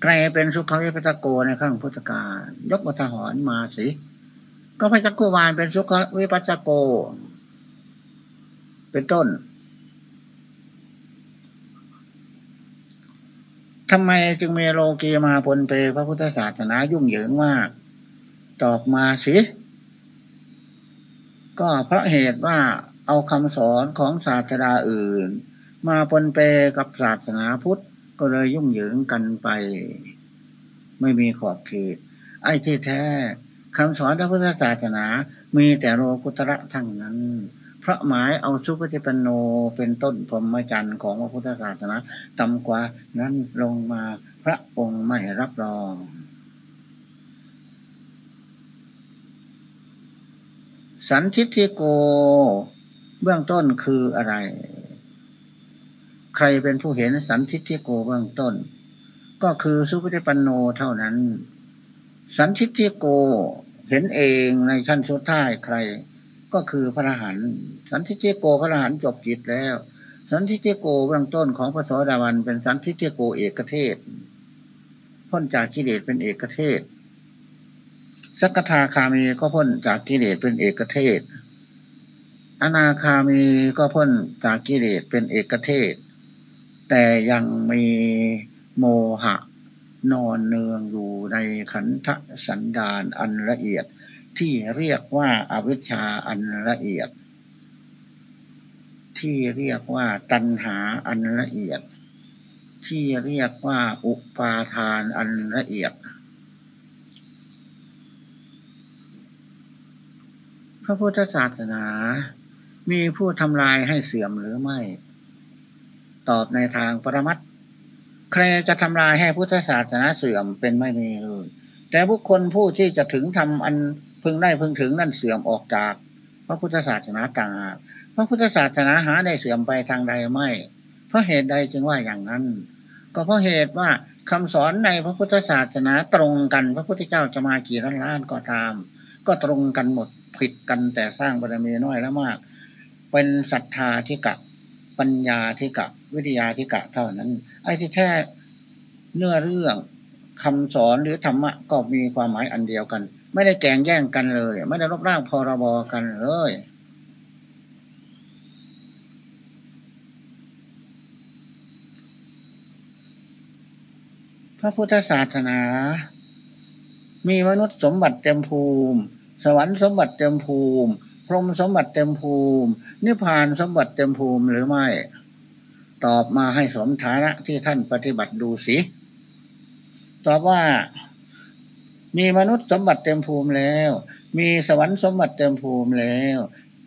ใครเป็นสุขวิปัสโกในขั้งพุทธการยกมัทหรมาสิ ก็พระจักกุวานเป็นสุขวิปัสโก เป็นต้นทำไมจึงมีโลกีมาปนเปพระพุทธศาสนายุ่งเหยิงมาก ตอบมาสิ ก็เพราะเหตุว่าเอาคำสอนของศาสดาอื่น มาปนเปกับศาสนาพุทธก็เลยยุ่งเหยิงกันไป ไม่มีขอบเขตไอ้ที่แท้ คำสอนพระพุทธศาสนา มีแต่โลกุตระทั้งนั้น พระหมายเอาสุปฏิปันโนเป็นต้นพรหมจรรย์ของพระพุทธศาสนาต่ำกว่านั้นลงมาพระองค์ไม่รับรอง สันทิฏโก เบื้องต้นคืออะไร ใครเป็นผู้เห็นสันทิฏโกเบื้องต้น ก็คือสุปฏิปันโนเท่านั้น สันทิฏโก เห็นเองในชั้นสุดท้ายใคร ก็คือพระอรหันต์สันทิฏโกพระอรหันต์จบจิตแล้ว สันทิฏโกเบื้องต้นของพระโสดาบันเป็นสันทิฏโกเอกเทศ พ้นจากกิเลสเป็นเอกเทศ สักทาคามีก็พ้นจากกิเลสเป็นเอกเทศ อนาคามีก็พ้นจากกิเลสเป็นเอกเทศ แต่ยังมีโมหะ นอนเนืองอยู่ในขันธสันดานอันละเอียดที่เรียกว่าอาวิชชาอันละเอียด ที่เรียกว่าตัณหาอันละเอียด ที่เรียกว่าอุปาทานอันละเอียด พระพุทธศาสนา มีผู้ทำลายให้เสื่อมหรือไม่ ตอบในทางปรมัต ใครจะทำลายให้พุทธศาสนาเสื่อมเป็นไม่มีเลย แต่บุคคลผู้ที่จะถึงทำอันพึงได้พึงถึงนั่นเสื่อมออกจาก พระพุทธศาสนาต่างหากพระพุทธศาสนาหาได้เสื่อมไปทางใดไม่ เพราะเหตุใดจึงว่าอย่างนั้น ก็เพราะเหตุว่าคำสอนในพระพุทธศาสนาตรงกัน พระพุทธเจ้าจะมากี่ล้านล้านก็ตาม ก็ตรงกันหมดผิดกันแต่สร้างบารมีน้อยแล้วมาก เป็นศรัทธาที่กะ ปัญญาที่กะ วิทยาที่กะเท่านั้น ไอ้ที่แท้เนื้อเรื่องคำสอนหรือธรรมะก็มีความหมายอันเดียวกัน ไม่ได้แก่งแย่งกันเลย ไม่ได้รบร่างพรบกันเลยพระพุทธศาสนา มีมนุษย์สมบัติเต็มภูมิ สวรรค์สมบัติเต็มภูมิ พรหมสมบัติเต็มภูมิ นิพพานสมบัติเต็มภูมิหรือไม่ ตอบมาให้สมฐานะที่ท่านปฏิบัติดูสิ ตอบว่ามีมนุษย์สมบัติเต็มภูมิแล้ว มีสวรรค์สมบัติเต็มภูมิแล้ว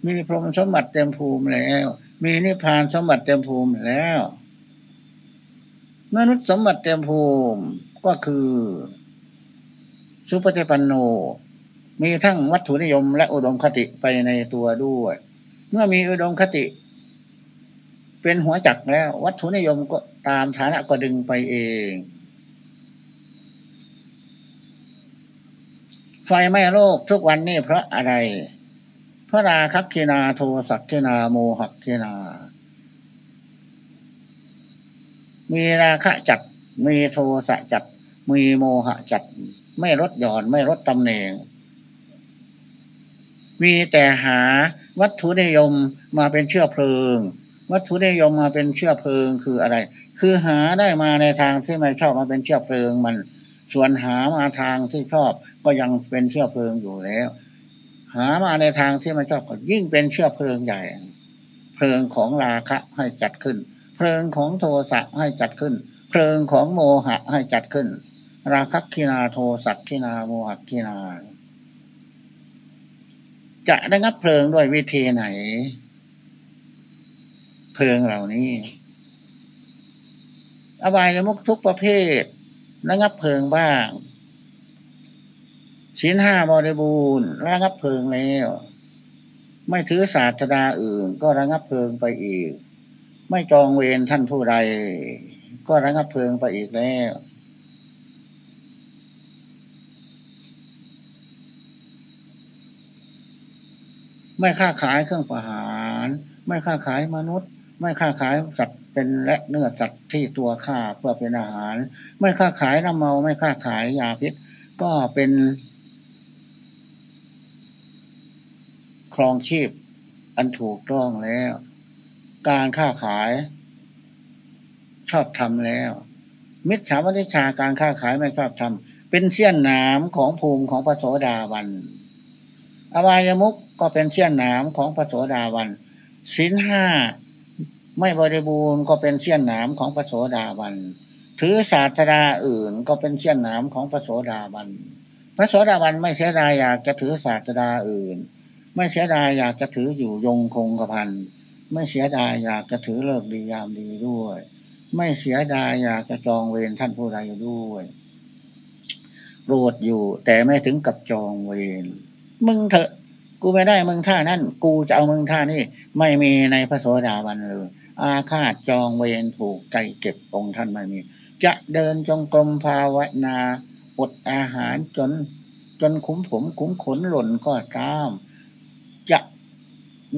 มีพรหมสมบัติเต็มภูมิแล้ว มีนิพพานสมบัติเต็มภูมิแล้ว มนุษย์สมบัติเต็มภูมิก็คือ สุปฏิปันโน มีทั้งวัตถุนิยมและอุดมคติไปในตัวด้วย เมื่อมีอุดมคติ เป็นหัวจักแล้ว วัตถุนิยมก็ตามฐานะก็ดึงไปเองไฟไม่โลกทุกวันนี่เพราะอะไรพระราคักคินาโทสักคินาโมหักคินา มีราคะจัดมีโทสะจัดมีโมหะจัดไม่ลดหย่อนไม่ลดตำแหน่ง มีแต่หาวัตถุนิยมมาเป็นเชื้อเพลิง วัตถุนิยมมาเป็นเชื้อเพลิงคืออะไร คือหาได้มาในทางที่ไม่ชอบมาเป็นเชื้อเพลิงมัน ส่วนหามาทางที่ชอบก็ยังเป็นเชื้อเพลิงอยู่แล้ว หามาในทางที่ไม่ชอบก็ยิ่งเป็นเชื้อเพลิงใหญ่ เพลิงของราคะให้จัดขึ้น เพลิงของโทสะให้จัดขึ้น เพลิงของโมหะให้จัดขึ้น ราคัคินาโทสักคินาโมหักคินา จะได้งับเพลิงด้วยวิธีไหน เพลิงเหล่านี้อบายมุกทุกประเภทระงับเพลิงบ้างศีลห้าบริบูรณ์ระงับเพลิงแล้ว ไม่ถือศาสดาอื่น ก็ระงับเพลิงไปอีก ไม่จองเวรท่านผู้ใด ก็ระงับเพลิงไปอีกแล้ว ไม่ค้าขายเครื่องประหาร ไม่ค้าขายมนุษย์ ไม่ค้าขายสัตว์เป็นและเนื้อสัตว์ที่ตัวฆ่าเพื่อเป็นอาหาร ไม่ค้าขายน้ำเมาไม่ค้าขายยาพิษ ก็เป็นครองชีพอันถูกต้องแล้ว การค้าขาย ชอบทำแล้ว มิจฉาวิชาการค้าขายไม่ชอบทำเป็นเสี้ยนน้ำของภูมิของพระโสดาบันอบายมุก ก็เป็นเสี้ยนหนามของพระโสดาบันสินห้าไม่บริบูรณ์ก็เป็นเสี้ยนหนามของพระโสดาบัน ถือศาสตราอื่นก็เป็นเสี้ยนหนามของพระโสดาบัน พระโสดาบันไม่เสียดายอยากจะถือศาสตราอื่น ไม่เสียดายอยากจะถืออยู่ยงคงกระพันไม่เสียดายอยากจะถือเลิกดียามดีด้วย ไม่เสียดายอยากจะจองเวรท่านผู้ใดด้วยโรดอยู่แต่ไม่ถึงกับจองเวรมึงเถอะ กูไม่ได้มึงท่านั่นกูจะเอามึงท่านี่ไม่มีในพระโสดาบันเลยอาฆาตจองเวรผูกใจเก็บองท่านไม่มี จะเดินจงกรมภาวนาอดอาหารจน จนคุ้มผมคุ้มขนหล่นก็ตาม จะ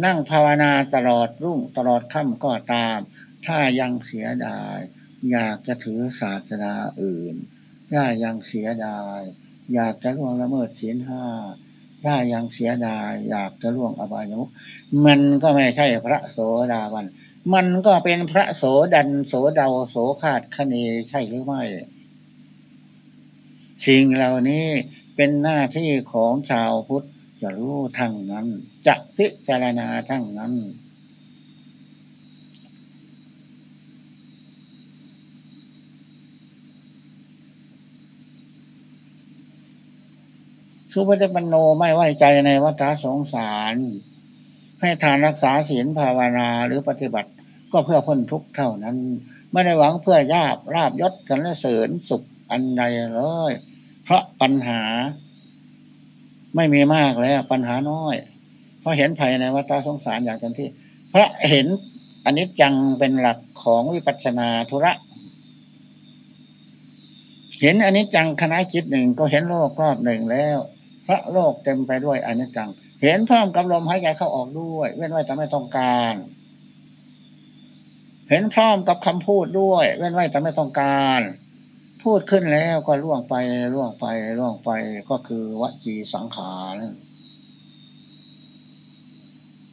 นั่งภาวนาตลอดรุ่งตลอดค่ำก็ตาม ถ้ายังเสียดาย อยากจะถือศาสนาอื่น ถ้ายังเสียดาย อยากจะล่วงละเมิดศีลห้า ถ้ายังเสียดายอยากจะล่วงอบายมุขมันก็ไม่ใช่พระโสดาบัน มันก็เป็นพระโสดันโสดาโสขาดคเนใช่หรือไม่สิ่งเหล่านี้เป็นหน้าที่ของชาวพุทธจะรู้ทั้งนั้น จะพิจารณาทั้งนั้น สุปฏิปันโนไม่ไว้ใจในวัฏสงสาร ให้ทานรักษาศีลภาวนาหรือปฏิบัติ ก็เพื่อพ้นทุกข์เท่านั้น ไม่ได้หวังเพื่อยาบราบยศสรรเสริญสุขอันใดเลย เพราะปัญหา ไม่มีมากแล้วปัญหาน้อย เพราะเห็นภัยในวัฏสงสารอย่างเต็มที่ พระเห็นอันนี้จังเป็นหลักของวิปัสสนาธุระเห็นอันนี้จังคณะจิตหนึ่งก็เห็นโลกรอบหนึ่งแล้ว พระโลกเต็มไปด้วยอนิจจัง เห็นพร้อมกับลมหายใจเข้าออกด้วย เว้นไว้แต่ไม่ต้องการ เห็นพร้อมกับคำพูดด้วย เว้นไว้แต่ไม่ต้องการ พูดขึ้นแล้วก็ล่วงไปล่วงไปล่วงไปก็คือวจีสังขาร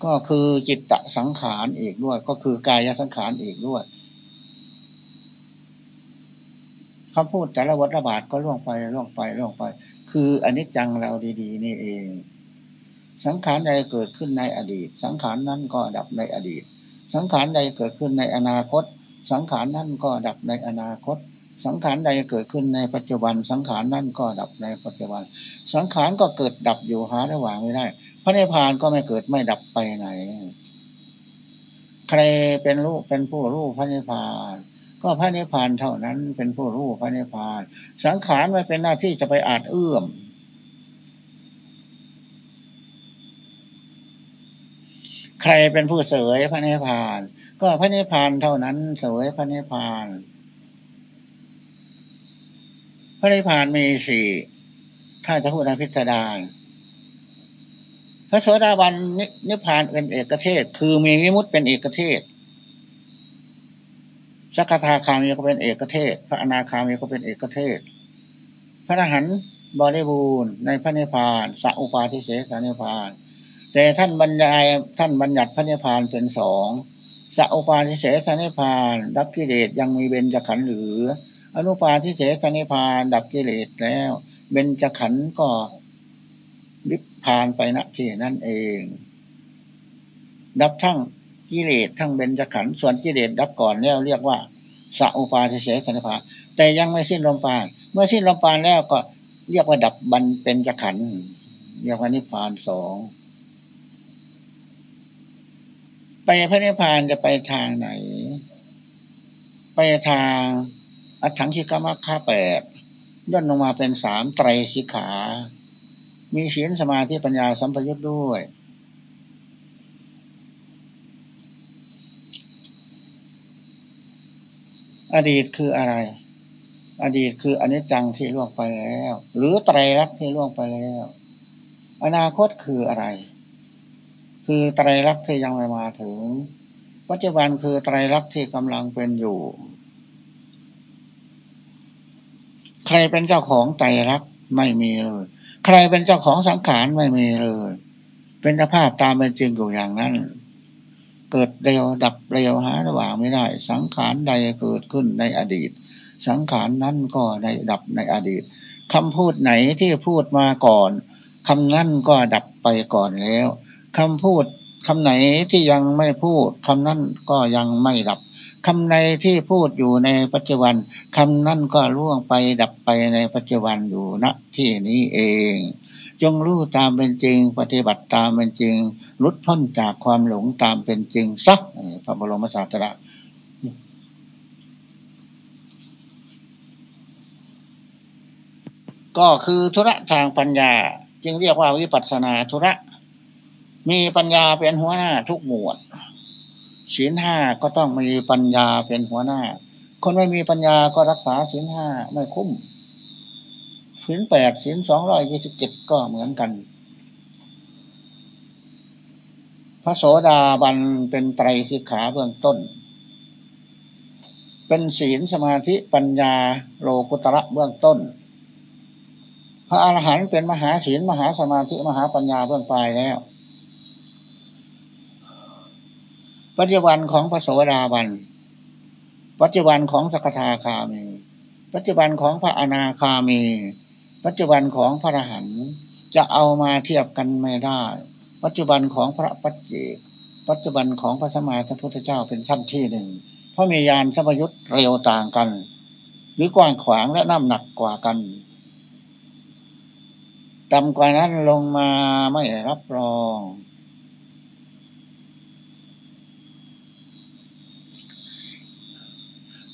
ก็คือจิตตสังขารอีกด้วย ก็คือกายสังขารอีกด้วยคำพูดแต่ละวัฏบาทก็ล่วงไปล่วงไปล่วงไป คืออนิจจังเราดีๆ นี่เอง สังขารใดเกิดขึ้นในอดีต สังขารนั้นก็ดับในอดีต สังขารใดเกิดขึ้นในอนาคต สังขารนั้นก็ดับในอนาคต สังขารใดเกิดขึ้นในปัจจุบัน สังขารนั้นก็ดับในปัจจุบัน สังขารก็เกิดดับอยู่หาระหว่างไม่ได้ พระนิพพานก็ไม่เกิดไม่ดับไปไหน ใครเป็นลูกเป็นผู้รู้พระนิพพาน ก็พระนิพพานเท่านั้นเป็นผู้รู้พระนิพพาน สังขารไม่เป็นหน้าที่จะไปอาจเอื้อม ใครเป็นผู้เสวยพระนิพพาน ก็พระนิพพานเท่านั้นเสวยพระนิพพาน พระนิพพานมีสี่ถ้าจะพูดในพิสดารพระโสดาบันนิพพานเป็นเอกเทศ คือมีวิมุตเป็นเอกเทศ สักทาคามีก็เป็นเอกเทศ พระอนาคามีก็เป็นเอกเทศ พระอรหันต์บริบูรณ์ในพระนิพพานสัอุปาทิเสสนิพพาน แต่ท่านบรรยายท่านบัญญัติพระนิพพานเป็นสองสัอุปาทิเสสนิพพานดับกิเลสยังมีเบญจขันธ์หรือ อนุปาทิเสสนิพพาน ดับกิเลสแล้วเบญจขันธ์ก็ลิพพานไปณที่นั่นเอง ดับทั้ง กิเลสทั้งเบญจขันธ์ส่วนกิเลสดับก่อนแล้วเรียกว่าสัอุปาทิเสสนิพาแต่ยังไม่สิ้นลมปาน เมื่อสิ้นลมปานแล้วก็เรียกว่าดับบันเป็นจขันเรียกว่านิพพานสองไปพระนิพพานจะไปทางไหน ไปทางอัถังคิกามค่าแปดย่นลงมาเป็นสามไตรสิกขา มีศีลสมาธิปัญญาสัมปยุทธ์ด้วย อดีตคืออะไร อดีตคืออนิจจังที่ล่วงไปแล้ว หรือไตรลักษณ์ที่ล่วงไปแล้ว อนาคตคืออะไร คือไตรลักษณ์ที่ยังไม่มาถึง ปัจจุบันคือไตรลักษณ์ที่กำลังเป็นอยู่ ใครเป็นเจ้าของไตรลักษณ์ไม่มีเลย ใครเป็นเจ้าของสังขารไม่มีเลย เป็นสภาพตามเป็นจริงอยู่อย่างนั้น เกิดเร็วดับเร็วหาระหว่างไม่ได้ สังขารใดเกิดขึ้นในอดีต สังขารนั้นก็ได้ดับในอดีตคำพูดไหนที่พูดมาก่อนคำนั้นก็ดับไปก่อนแล้วคำพูดคำไหนที่ยังไม่พูดคำนั้นก็ยังไม่ดับคำในที่พูดอยู่ในปัจจุบันคำนั้นก็ล่วงไปดับไปในปัจจุบันอยู่ณที่นี้เอง จงรู้ตามเป็นจริง ปฏิบัติตามเป็นจริงลุดพ้นจากความหลงตามเป็นจริงสักพระบรมศาสดาก็คือธุระทางปัญญา จึงเรียกว่าวิปัสนาธุระ มีปัญญาเป็นหัวหน้าทุกหมวดศีลห้าก็ต้องมีปัญญาเป็นหัวหน้า คนไม่มีปัญญาก็รักษาศีลห้าไม่คุ้ม ศีลแปดศีลสองร้อยยี่สิบเจ็ดก็เหมือนกัน พระโสดาบันเป็นไตรสิกขาเบื้องต้น เป็นศีลสมาธิปัญญาโลกุตระเบื้องต้น พระอรหันต์เป็นมหาศีลมหาสมาธิมหาปัญญาเบื้องปลายแล้วปัจจุบันของพระโสดาบัน ปัจจุบันของสกทาคามี ปัจจุบันของพระอนาคามี ปัจจุบันของพระอรหันต์จะเอามาเทียบกันไม่ได้ ปัจจุบันของพระปัจเจก ปัจจุบันของพระสมมาสัมพุทธเจ้าเป็นชั้นที่หนึ่ง เพราะมียานสมยุทธ์เร็วต่างกัน หรือกว้างขวางและน้ำหนักกว่ากันต่ำกว่านั้นลงมาไม่รับรอง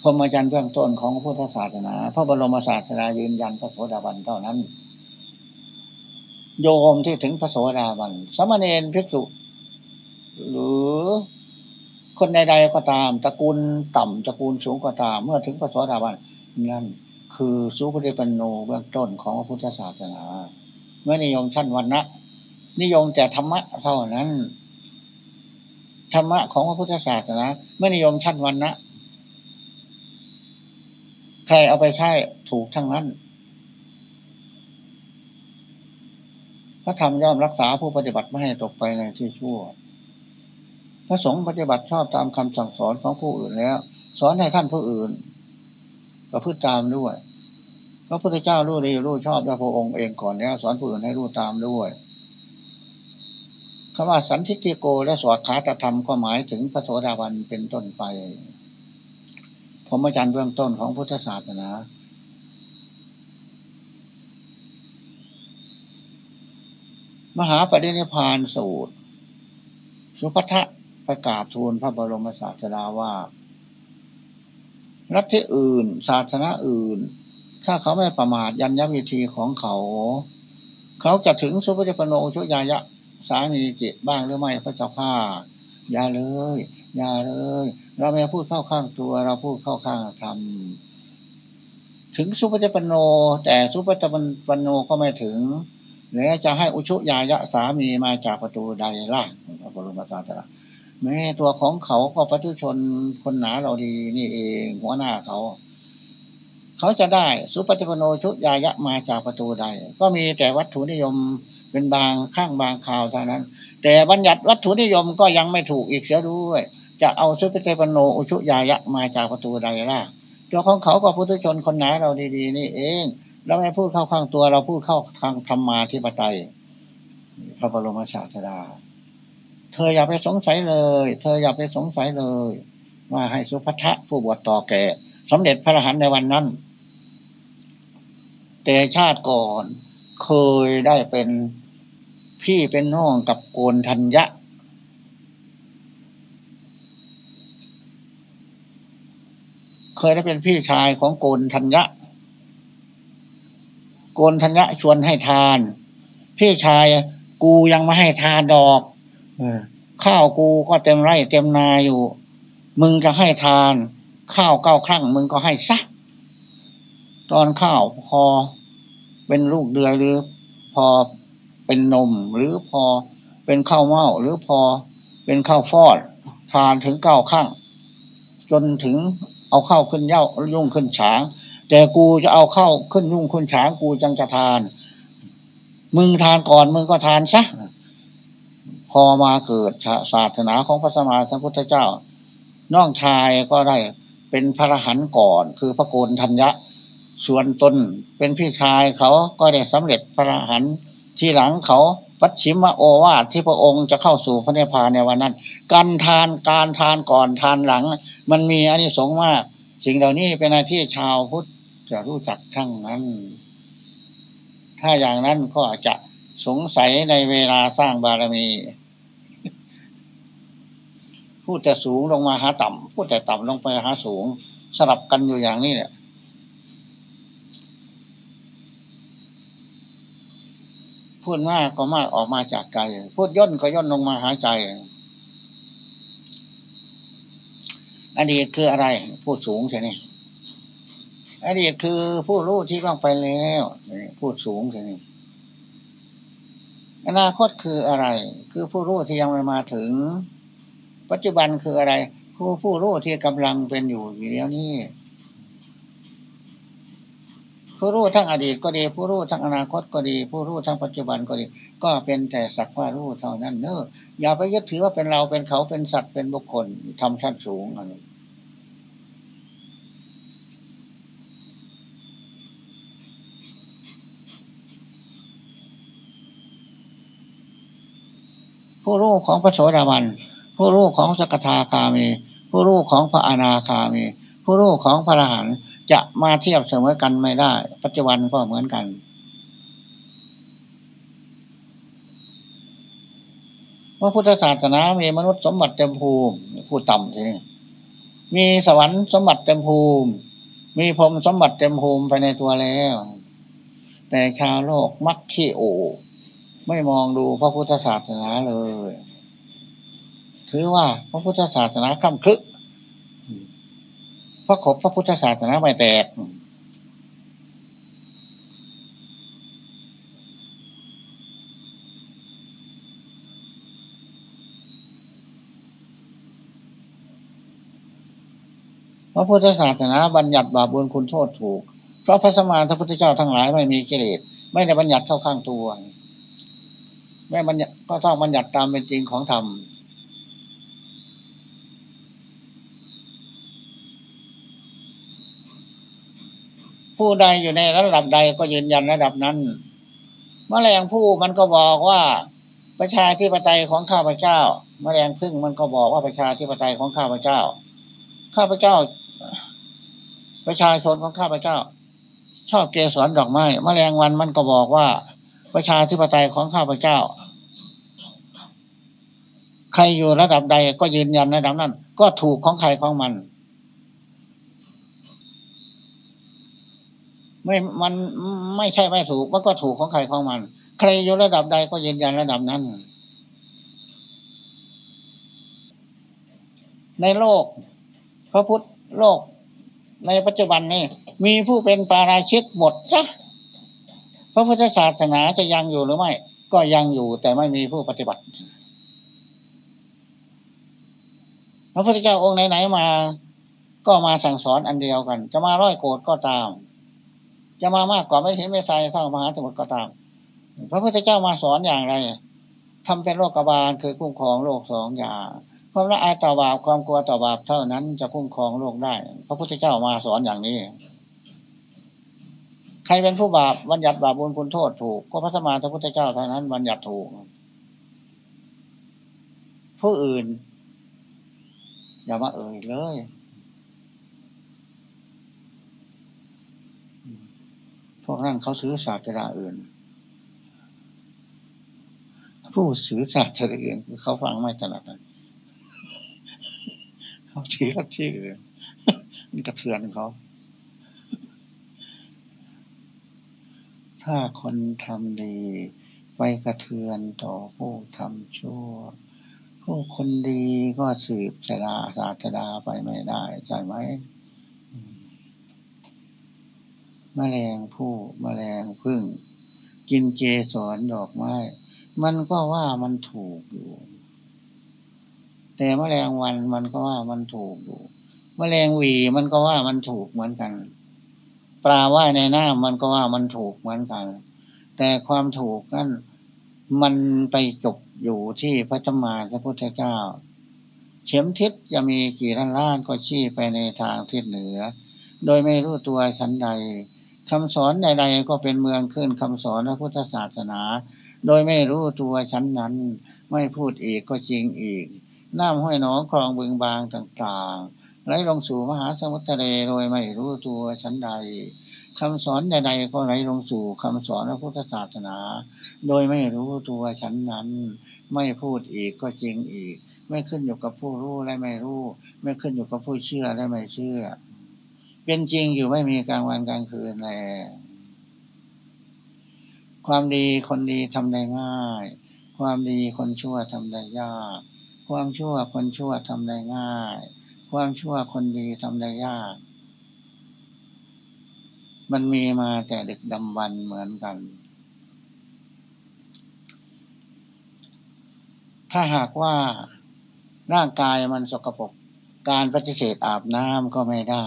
พรหมจรรย์เบื้องต้นของพุทธศาสนา พระบรมศาสนายืนยันพระโสดาบันเท่านั้น โยมที่ถึงพระโสดาบัน สมณเณรภิกษุ หรือคนใดๆก็ตามตระกูลต่ำตระกูลสูงก็ตาม เมื่อถึงพระโสดาบันนั่นคือสุปฏิปันโนเบื้องต้นของพระพุทธศาสนาไม่นิยมชั้นวันนะนิยมแต่ธรรมะเท่านั้นธรรมะของพระพุทธศาสนาไม่นิยมชั้นวันนะ ใครเอาไปใช้ถูกทั้งนั้นพระธรรมย่อมรักษาผู้ปฏิบัติไม่ให้ตกไปในที่ชั่ว พระสงฆ์ปฏิบัติชอบตามคำสั่งสอนของผู้อื่นแล้ว สอนให้ท่านผู้อื่นก็พึ่งตามด้วยพระพุทธเจ้ารู้ดีรู้ชอบพระองค์เองก่อนแล้ว สอนผู้อื่นให้รู้ตามด้วยคำว่าสันทิฏฐิโกและสวดขาตธรรมก็หมายถึงพระโสดาบันเป็นต้นไป ผมอาจารย์เบื้องต้นของพุทธศาสนา มหาปฏินิพานสูตร สุภัทะประกาศทูลพระบรมศาสดาว่า รัฐที่อื่น ศาสนาอื่น ถ้าเขาไม่ประมาทยันยวิธีของเขา เขาจะถึงสุภจิปโนชุยายะ สามีจิตบ้างหรือไม่พระเจ้าข้าอย่าเลย อย่าเลย เราไม่พูดเข้าข้างตัว เราพูดเข้าข้างธรรมถึงสุปฏิปันโน แต่สุปฏิปันโนก็ไม่ถึงแล้วจะให้อุชุยายะสามีมาจากประตูใดล่ะพระบรมศาสดาแม้ตัวของเขาก็ประทุชนคนหนาเราดีนี่เอง หัวหน้าเขา เขาจะได้สุปฏิปโนชุยายะมาจากประตูใด ก็มีแต่วัตถุนิยมเป็นบางข้างบางข่าวเท่านั้น แต่บัญญัติวัตถุนิยมก็ยังไม่ถูกอีกเสียด้วย จะเอาสุปฏิปโนอุชุยายะมาจากประตูใดล่ะตัวของเขาก็พุทธชนคนไหนเราดีๆ นี่เองเราไม่พูดเข้าข้างตัวเราพูดเข้าทางธรรมาธิปไตยพระบรมศาสดา เธออย่าไปสงสัยเลย เธออย่าไปสงสัยเลย ว่าให้สุภัทะผู้บวชต่อแก่สำเร็จพระอรหันต์ในวันนั้น แต่ชาติก่อนเคยได้เป็นพี่เป็นน้องกับโกนทัญญะ เคยได้เป็นพี่ชายของโกนทัญญะ โกนทัญญะชวนให้ทาน พี่ชายกูยังไม่ให้ทานดอกข้าวกูก็เต็มไร่เต็มนาอยู่ มึงจะให้ทาน ข้าวเก้าครั้งมึงก็ให้ซักตอนข้าวพอเป็นลูกเดือยหรือ พอเป็นนมหรือพอเป็นข้าวเม่าหรือพอเป็นข้าวฟอดทานถึงเก้าครั้งจนถึง เอาเข้าขึ้นเย้ายุ่งขึ้นฉาง แต่กูจะเอาเข้าขึ้นยุ่งขึ้นฉางกูจังจะทาน มึงทานก่อนมึงก็ทานซะพอมาเกิดศาสนาของพระสมมาสัมพุทธเจ้า น้องชายก็ได้เป็นพระรหันต์ก่อน คือพระโกนธัญญะส่วนตนเป็นพี่ชายเขาก็ได้สำเร็จพระรหันต์ที่หลังเขา ปัจฉิมโอวาทที่พระองค์จะเข้าสู่พระนิพพานในวันนั้น การทานการทานก่อนทานหลัง มันมีอานิสงส์มาก สิ่งเหล่านี้เป็นหน้าที่ชาวพุทธจะรู้จักทั้งนั้น ถ้าอย่างนั้นก็จะสงสัยในเวลาสร้างบารมีพูดแต่สูงลงมาหาต่ำพูดแต่ต่ำลงไปหาสูงสลับกันอยู่อย่างนี้เนี่ย พูดมากก็มากออกมาจากใจ พูดย่นก็ย่นลงมาหาใจ อดีตคืออะไร พูดสูงใช่ไหมอดีตคือผู้รู้ที่ต้องไปแล้วพูดสูงใช่ไหมอนาคตคืออะไร คือผู้รู้ที่ยังไม่มาถึง ปัจจุบันคืออะไร ผู้ผู้รู้ที่กำลังเป็นอยู่อยู่แล้วนี้ ผู้รู้ทั้งอดีตก็ดี ผู้รู้ทั้งอนาคตก็ดี ผู้รู้ทั้งปัจจุบันก็ดี ก็เป็นแต่สักว่ารู้เท่านั้นเนอะอย่าไปยึดถือว่าเป็นเราเป็นเขาเป็นสัตว์เป็นบุคคลทำชั้นสูงอะไรผู้รู้ของพระโสดาบัน ผู้รู้ของสกทาคามี ผู้รู้ของพระอนาคามี ผู้รู้ของพระอรหันต์ จะมาเทียบเสมอกันไม่ได้ ปัจจุบันก็เหมือนกัน ว่าพุทธศาสนา มีมนุษย์สมบัติเต็มภูมิผู้ต่ำทีนี้มีสวรรค์สมบัติเต็มภูมิ มีพรมสมบัติเต็มภูมิไปในตัวแล้ว แต่ชาวโลกมักขี้โอไม่มองดูพระพุทธศาสนาเลย ถือว่าพระพุทธศาสนาคำคลึก พระขบพระพุทธศาสนาไม่แตก พระพุทธศาสนาบัญญัติบาปบุญคุณโทษถูก เพราะพระสมมาพระพุทธเจ้าทั้งหลายไม่มีกิเลสไม่ได้บัญญัติเข้าข้างตัว ไม่บัญญัติก็ต้องบัญญัติตามเป็นจริงของธรรม ผู้ใดอยู่ในระดับใดก็ยืนยันระดับนั้นมแมลงผู้มันก็บอกว่าประชาธิปไตยของข้าพเจ้ามแมลงพึ่งมันก็บอกว่าประชาธิปไตยของข้าพเจ้า ข้าพเจ้า ประชาชนของข้าพเจ้า ชอบเกสรดอกไม้มแมลงวันมันก็บอกว่า ประชาธิปไตยของข้าพเจ้า ใครอยู่ระดับใดก็ยืนยันระดับนั้น ก็ถูกของใครของมัน ไม่มันไม่ใช่ไม่ถูกมันก็ถูกของใครของมัน ใครอยู่ระดับใดก็ยืนยันระดับนั้น ในโลก พระพุทธโลก ในปัจจุบันนี่มีผู้เป็นปาราชิกหมดจ้ะพระพุทธศาสนาจะยังอยู่หรือไม่ ก็ยังอยู่แต่ไม่มีผู้ปฏิบัติ พระพุทธเจ้าองค์ไหนๆมา ก็มาสั่งสอนอันเดียวกัน จะมาร้อยโกรธก็ตาม จะมามากกว่าไม่เห็นไม่ใส่เท่ามหาสมุทรก็ตาม พระพุทธเจ้ามาสอนอย่างไรทำเป็นโรคกบาลคือคุ้มครองโลกสองอย่างความละอายต่อบาปความกลัวต่อบาปเท่านั้นจะคุ้มครองโลกได้ พระพุทธเจ้ามาสอนอย่างนี้ ใครเป็นผู้บาปบัญญัติบาปบุญคุณโทษถูก ก็พระสมมาพระพุทธเจ้าเท่านั้นบัญญัติถูก ผู้อื่น อย่ามาเอ่ยเลย วกนั้นเขาซื้อศาสตราอื่น ผู้สื่อศาสตร์เอเขาฟังไม่ถนัดเขาชี้เขาชี้เลยมันกระเทือนเขา ถ้าคนทำดี ไปกระเทือนต่อผู้ทำชั่ว ผู้คนดีก็สืบสลาศาสดาไปไม่ได้ใช่ไหม มแมลงผู้มแมลงพึ่ง กินเจสอนดอกไม้ มันก็ว่ามันถูกอยู่ แต่แมลงวันมันก็ว่ามันถูกอยู่แมลงวีมันก็ว่ามันถูกเหมือนกัน ปลาว่ายในน้ำมันก็ว่ามันถูกเหมือนกัน แต่ความถูกนั้นมันไปจบอยู่ที่พระธรรมาพระพุทธเจ้า เข็มทิศจะมีกี่ล้านล้านก็ชี้ไปในทางทิศเหนือ โดยไม่รู้ตัวชั้นใด คำสอนใดๆก็เป็นเมืองขึ้นคำสอนพระพุทธศาสนา โดยไม่รู้ตัวชั้นนั้น ไม่พูดอีกก็จริงอีก น้ำห้อยหนองคลองบึงบางต่างๆไหลลงสู่มหาสมุทรทะเลโดยไม่รู้ตัวชั้นใดคำสอนใดๆก็ไหลลงสู่คำสอนพระพุทธศาสนา โดยไม่รู้ตัวชั้นนั้น ไม่พูดอีกก็จริงอีก ไม่ขึ้นอยู่กับผู้รู้และไม่รู้ ไม่ขึ้นอยู่กับผู้เชื่อและไม่เชื่อ เป็นจริงอยู่ไม่มีกลางวันกลางคืนแลความดีคนดีทำได้ง่าย ความดีคนชั่วทำได้ยาก ความชั่วคนชั่วทำได้ง่าย ความชั่วคนดีทำได้ยาก มันมีมาแต่ด็กดำวันเหมือนกัน ถ้าหากว่าร่างกายมันสกปรกการปฏิเสธอาบน้ำก็ไม่ได้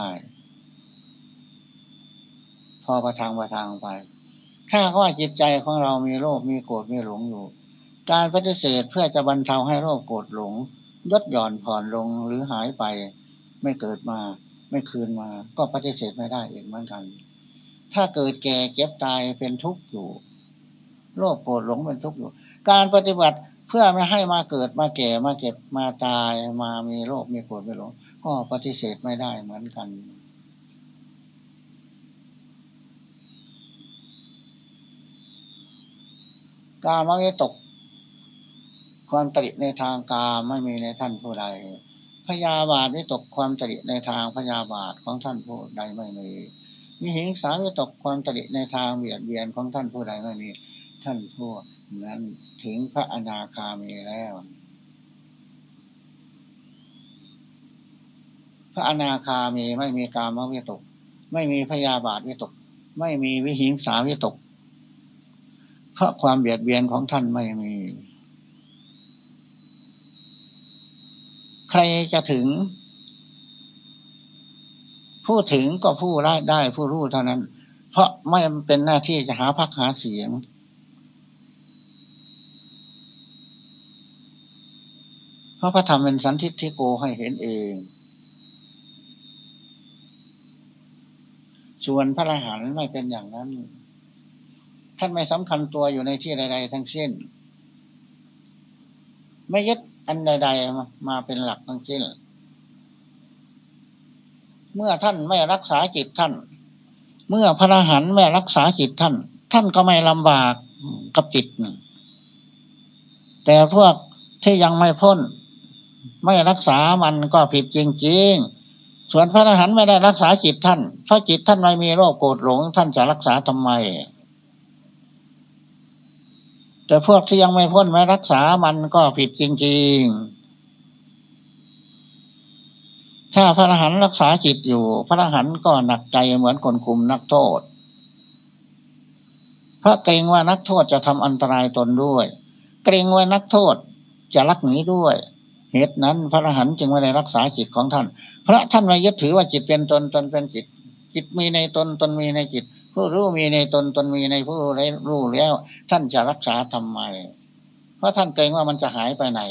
พอประทางประทางไป ถ้าว่าจิตใจของเรามีโรคมีโกรธมีหลงอยู่ การปฏิเสธเพื่อจะบรรเทาให้โรคโกรธหลงลดหย่อนผ่อนลงหรือหายไป ไม่เกิดมา ไม่คืนมา ก็ปฏิเสธไม่ได้เองเหมือนกัน ถ้าเกิดแก่เก็บตายเป็นทุกข์อยู่โรคโกรธหลงเป็นทุกข์อยู่ การปฏิบัติเพื่อไม่ให้มาเกิดมาแก่มาเก็บมาตายมามีโรคมีโกรธมีหลงก็ปฏิเสธไม่ได้เหมือนกัน กามวิตก ความตริในทางกามไม่มีในท่านผู้ใดพยาบาทวิตกความตริในทางพยาบาทของท่านผู้ใดไม่มีมีหิงสาวิตกความตริในทางเบียดเบียนของท่านผู้ใดไม่มี ท่านผู้นั้นถึงพระอนาคามีแล้ว พระอนาคามีไม่มีกามวิตก ไม่มีพยาบาทวิตก ไม่มีวิหิงสาวิตก เพราะความเบียดเบียนของท่านไม่มี ใครจะถึง ผู้ถึงก็ผู้ได้ได้ผู้รู้เท่านั้น เพราะไม่เป็นหน้าที่จะหาพักหาเสียง เพราะพระธรรมเป็นสันทิฏฐิโกให้เห็นเองส่วนพระอรหันต์ไม่เป็นอย่างนั้น ท่านไม่สำคัญตัวอยู่ในที่ใด ๆ ทั้งสิ้น ไม่ยึดอันใด ๆ มาเป็นหลักทั้งสิ้น เมื่อท่านไม่รักษาจิตท่าน เมื่อพระอรหันต์ไม่รักษาจิตท่าน ท่านก็ไม่ลำบากกับจิต แต่พวกที่ยังไม่พ้น ไม่รักษามันก็ผิดจริง ๆส่วนพระอรหันต์ไม่ได้รักษาจิตท่าน เพราะจิตท่านไม่มีโรคโกรธหลง ท่านจะรักษาทำไม แต่พวกที่ยังไม่พ้นไม่รักษามันก็ผิดจริง ๆ ถ้าพระอรหันต์รักษาจิตอยู่ พระอรหันต์ก็หนักใจเหมือนคนคุมนักโทษ เพราะเกรงว่านักโทษจะทำอันตรายตนด้วย เกรงว่านักโทษจะลักหนีด้วย เหตุนั้นพระอรหันต์จึงไม่ได้รักษาจิตของท่าน พระท่านไม่ยึดถือว่าจิตเป็นตนตนเป็นจิตจิตมีในตนตนมีในจิต ผู้รู้มีในตนตนมีในผู้รู้แล้ว ท่านจะรักษาทำไม เพราะท่านเกรงว่ามันจะหายไปไหน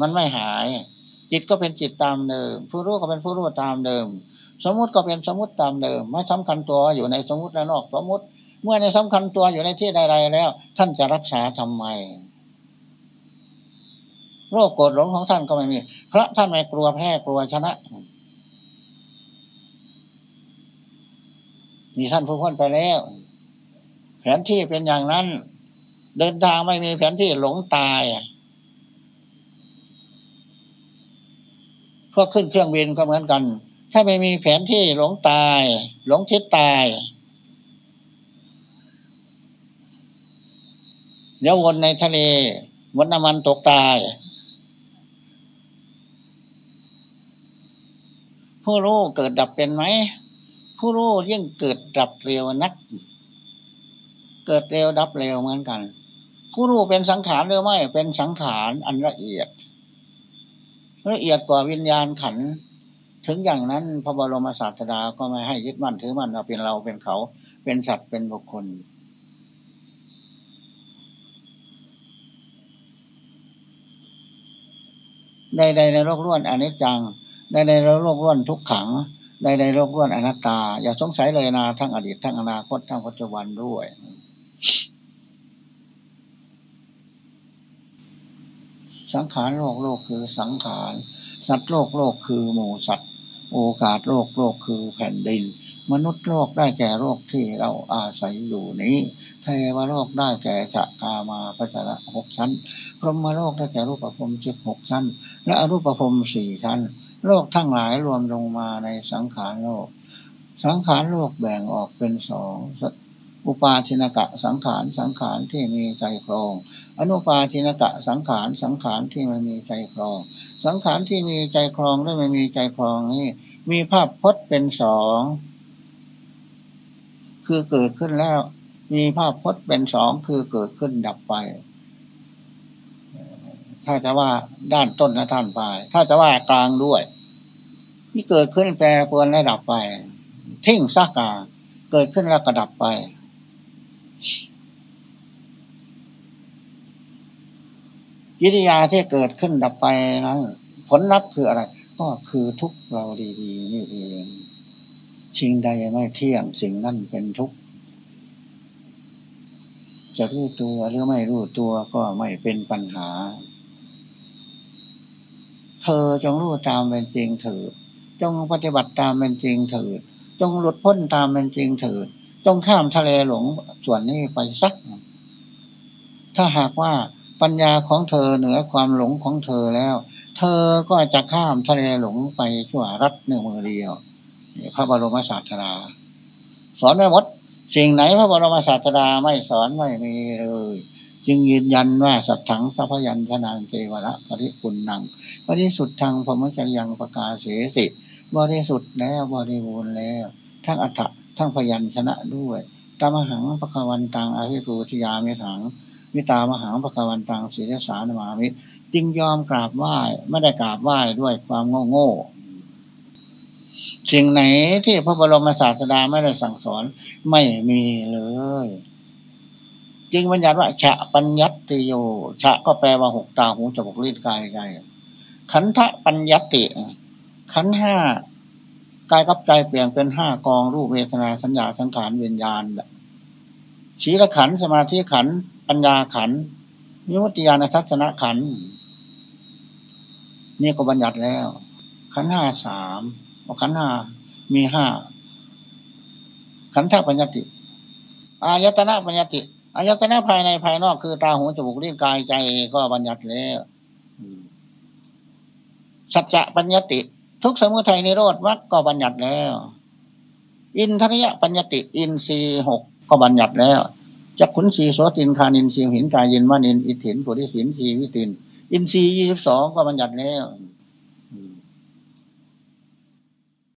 มันไม่หาย จิตก็เป็นจิตตามเดิม ผู้รู้ก็เป็นผู้รู้ตามเดิม สมมติก็เป็นสมมติตามเดิม ไม่สำคัญตัวอยู่ในสมมติและนอกสมมติ เมื่อในสำคัญตัวอยู่ในที่ใดๆแล้ว ท่านจะรักษาทำไมโรคโกรธหลงของท่านก็ไม่มี เพราะท่านไม่กลัวแพ้กลัวชนะ มีท่านผู้พ้นไปแล้ว แผนที่เป็นอย่างนั้น เดินทางไม่มีแผนที่หลงตายพวกขึ้นเครื่องบินก็เหมือนกัน ถ้าไม่มีแผนที่หลงตาย หลงทิศตาย เดี๋ยววนในทะเลวนน้ำมันตกตายผู้รู้เกิดดับเป็นไหม ผู้รู้ยิ่งเกิดดับเร็วนัก เกิดเร็วดับเร็วเหมือนกัน ผู้รู้เป็นสังขารหรือไม่ เป็นสังขารอันละเอียด ละเอียดกว่าวิญญาณขัน ถึงอย่างนั้นพระบรมศาสดาก็ไม่ให้ยึดมั่นถือมั่นเราเป็นเราเป็นเขา เป็นสัตว์เป็นบุคคลใดๆในโลกล้วนอนิจจังใดๆในโลกล้วนทุกขัง ใดๆในโลกล้วนอนัตตา อย่าสงสัยเลยนาทั้งอดีตทั้งอนาคตทั้งปัจจุบันด้วย สังขารโลกโลกคือสังขารสัตว์โลกโลกคือหมูสัตว์ โอกาสโลกโลกคือแผ่นดิน มนุษย์โลกได้แก่โลกที่เราอาศัยอยู่นี้เทวโลกได้แก่จักามาพัชระหกชั้นพรหมโลกได้แก่รูปภพจิตหกชั้น และอรูปภพสี่ชั้น โลกทั้งหลายรวมลงมาในสังขารโลก สังขารโลกแบ่งออกเป็นสอง อุปาทินกะสังขารสังขารที่มีใจครอง อนุปาทินกะสังขารสังขารที่ไม่มีใจครอง สังขารที่มีใจครองและไม่มีใจครองนี่ มีภาพพจน์เป็นสอง คือเกิดขึ้นแล้ว มีภาพพจน์เป็นสองคือเกิดขึ้นดับไป ถ้าจะว่าด้านต้นและท่านปลาย ถ้าจะว่ากลางด้วย ที่เกิดขึ้นแปรปรวนและดับไป ทิ้งซากาเกิดขึ้นแล้วก็ดับไป กิริยาที่เกิดขึ้นดับไปนั้นผลลัพธ์คืออะไร ก็คือทุกเราดีๆนี่เองสิ่งใดไม่เที่ยงสิ่งนั้นเป็นทุกข์จะรู้ตัวหรือไม่รู้ตัวก็ไม่เป็นปัญหา ธอจงรู้ตามเป็นจริงเถิดจงปฏิบัติตามเป็นจริงเถิดจงหลุดพ้นตามเป็นจริงเถิดจงข้ามทะเลหลงส่วนนี้ไปสัก ถ้าหากว่าปัญญาของเธอเหนือความหลงของเธอแล้ว เธอก็จะข้ามทะเลหลงไปชั่วรัดหนึ่งมือเดียวพระบรมศาสดาสอนไว้หมด สิ่งไหนพระบรมศาสดาไม่สอนไม่มีเลย จึงยืนยันว่าสัตถังสัพยัญชนะเจวระปริปุณนังบริสุทธิ์ทางพมจรยังประกาศเสสิบริสุทธิ์แล้วบริบูรณ์แล้ว ทั้งอัฏฐะทั้งพยัญชนะด้วยตามหังปะควันตังอาภิรูทิยามิถังมิตามหาปะกวันตังศีลสานมามิจึงยอมกราบไหว้ไม่ได้กราบไหว้ด้วยความโง่โง่สิ่งไหนที่พระบรมศาสดาไม่ได้สั่งสอนไม่มีเลย จึงบัญญัติว่าฉะปัญญัติโยฉะก็แปลว่าหกตาหูจมูกลิ้นกายใจขันธปัญญัติ ขันห้ากายกับใจเปลี่ยนเป็นห้ากองรูปเวทนาสัญญาสังขารวิญญาณศีลขันสมาธิขันปัญญาขันนิวัตยานทัศนขันนี่ก็บัญญัติแล้ว ขันห้าสามขันห้ามีห้าขันธปัญญติ อายตนะปัญญติ อายตนะภายในภายนอกคือตาหูจมูกลิ้นกายใจก็บัญญัติแล้วสัจจะปัญญติ ทุกสมุทัยนิโรธมรรคก็บัญญัติแล้ว อินทริยปัญญติ อินทรีหกก็บัญญัติแล้วจักขุนสีโสตินคานินสีหินกายเย็นมานินอิถินปุริสินทีวิติน อินทรียี่สิบสองก็บัญญัติแล้ว